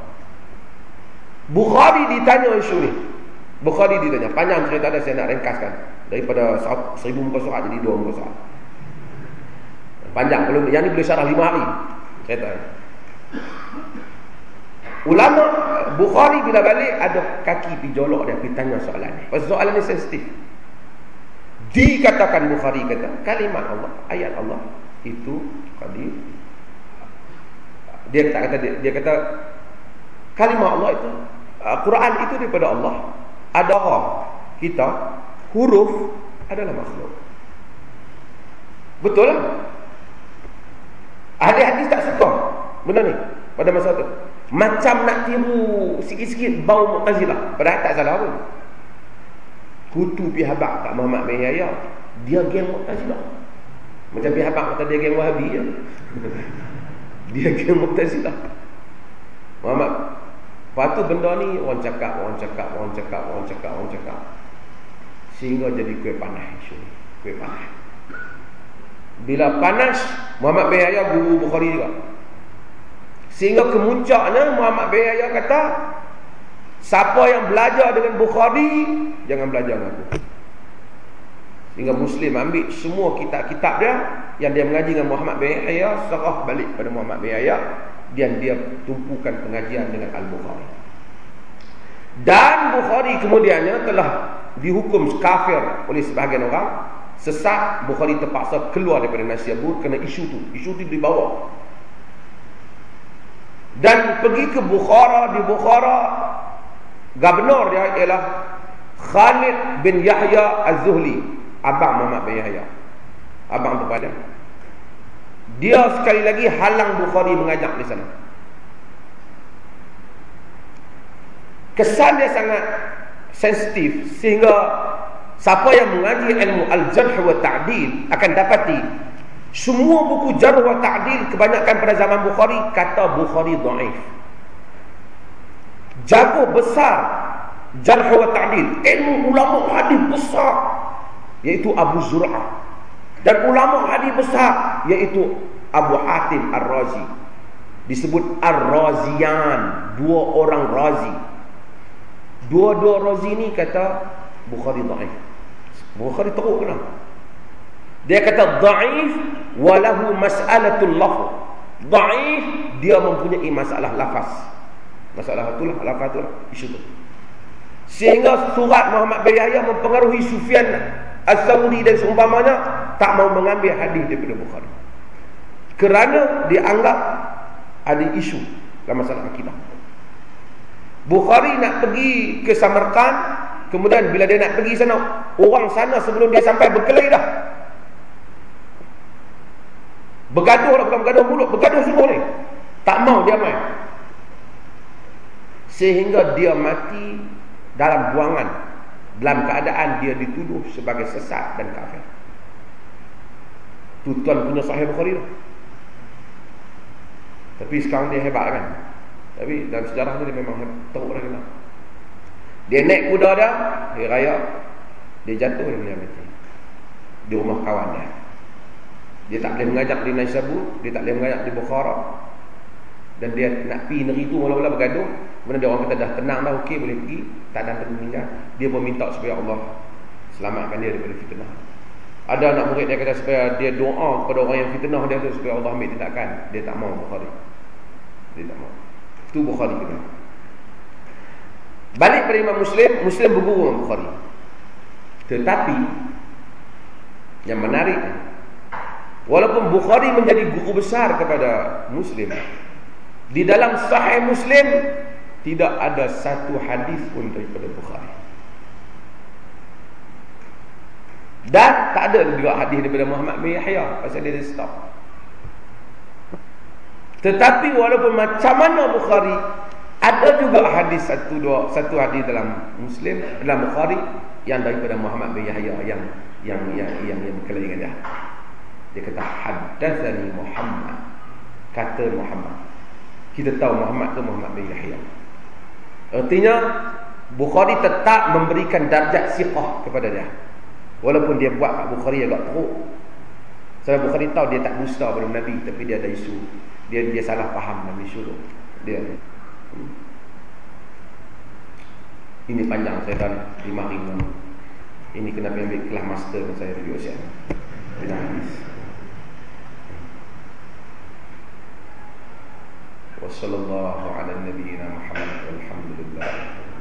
Bukhari ditanya isu ini. Bukhari ditanya, panjang cerita ada saya nak ringkaskan daripada seribu muka surat jadi dua muka surat. Panjang, belum yang ni boleh syarah lima hari. Cerita. Ulama Bukhari bila balik ada kaki pi jolok dia pi tanya soalan ni. Pasal soalan ni sensitif. Dikatakan Bukhari kata kalimat Allah, ayat Allah itu tadi dia kata, kata dia, dia kata kalimat Allah itu uh, Quran itu daripada Allah. Ada kita huruf adalah makhluk. Betul lah. Ahli hadis tak suka benda ni pada masa tu. Macam nak tiru sikit-sikit bau Mu'tazilah. Padahal tak salah pun. Kutu pihabak tak Muhammad bin Yahya. Dia geng Mu'tazilah. Macam pihabak kata dia geng Wahabi ya. dia geng Mu'tazilah. Muhammad. Lepas tu benda ni orang cakap, orang cakap, orang cakap, orang cakap, orang cakap. Sehingga jadi kuih ni. Kuih panas. Bila panas, Muhammad bin Yahya guru Bukhari juga. Sehingga kemuncaknya Muhammad bin Yahya kata Siapa yang belajar dengan Bukhari Jangan belajar dengan aku Sehingga Muslim ambil semua kitab-kitab dia Yang dia mengaji dengan Muhammad bin Yahya Serah balik pada Muhammad bin Yahya Dan dia tumpukan pengajian dengan Al-Bukhari Dan Bukhari kemudiannya telah dihukum kafir oleh sebahagian orang Sesat Bukhari terpaksa keluar daripada Nasyabur Kerana isu tu. Isu tu dibawa. Dan pergi ke Bukhara di Bukhara gubernur dia ialah Khalid bin Yahya Az-Zuhli. Abang Muhammad bin Yahya. Abang kepada dia sekali lagi halang Bukhari mengajak di sana. Kesan dia sangat sensitif sehingga siapa yang mengaji ilmu al-jarh wa ta'dil akan dapati semua buku jarh wa ta'dil kebanyakan pada zaman Bukhari kata Bukhari dhaif. Jago besar jarh wa ta'dil. Ilmu ulama hadis besar iaitu Abu Zur'ah. Dan ulama hadis besar iaitu Abu Hatim Ar-Razi. Disebut Ar-Razian dua orang razi. Dua-dua razi ni kata Bukhari dhaif Bukhari teruk kenapa dia kata dhaif walahu mas'alatul lafz. Dhaif dia mempunyai masalah lafaz. Masalah itulah lafaz itulah isu itu. Sehingga surat Muhammad bin Yahya mempengaruhi Sufyan As-Sawri dan seumpamanya tak mau mengambil hadis daripada Bukhari. Kerana dianggap ada isu dalam masalah akidah. Bukhari nak pergi ke Samarkand, kemudian bila dia nak pergi sana, orang sana sebelum dia sampai berkelahi dah. Bergaduh lah bukan bergaduh mulut Bergaduh semua ni. Tak mau dia main. Sehingga dia mati Dalam buangan Dalam keadaan dia dituduh Sebagai sesat dan kafir. Itu tuan punya sahih Bukhari lah. Tapi sekarang dia hebat kan? Tapi dalam sejarah ni dia memang teruk lagi lah Dia naik kuda dia Dia raya Dia jatuh dia mati. Di rumah kawan dia dia tak boleh mengajak di Naisabur Dia tak boleh mengajak di Bukhara. Dan dia nak pergi negeri tu Mula-mula bergaduh. Kemudian dia orang kata dah tenang dah Okey boleh pergi. Tak ada yang meninggal. Dia pun minta supaya Allah Selamatkan dia daripada fitnah. Ada anak murid dia kata supaya dia doa Kepada orang yang fitnah dia tu Supaya Allah ambil tindakan. Dia tak mau Bukhari. Dia tak mau. Itu Bukhari kena Balik pada Imam Muslim Muslim berguru dengan Bukhari. Tetapi Yang menarik Walaupun Bukhari menjadi guru besar kepada Muslim Di dalam sahih Muslim Tidak ada satu hadis pun daripada Bukhari. Dan tak ada juga hadis daripada Muhammad bin Yahya Pasal dia stop. Tetapi walaupun macam mana Bukhari Ada juga hadis satu dua satu hadis dalam Muslim Dalam Bukhari Yang daripada Muhammad bin Yahya Yang yang yang yang, yang dengan dia dia kata haddatsani Muhammad. Kata Muhammad. Kita tahu Muhammad tu Muhammad bin Yahya. Artinya Bukhari tetap memberikan darjat siqah kepada dia. Walaupun dia buat Pak Bukhari agak teruk. Sebab Bukhari tahu dia tak dusta pada Nabi tapi dia ada isu. Dia dia salah faham Nabi suruh. Dia. Ini panjang saya dah lima ribu. Ini kena ambil kelas master yang saya review siap. Bila habis. Wassalamualaikum warahmatullahi wabarakatuh.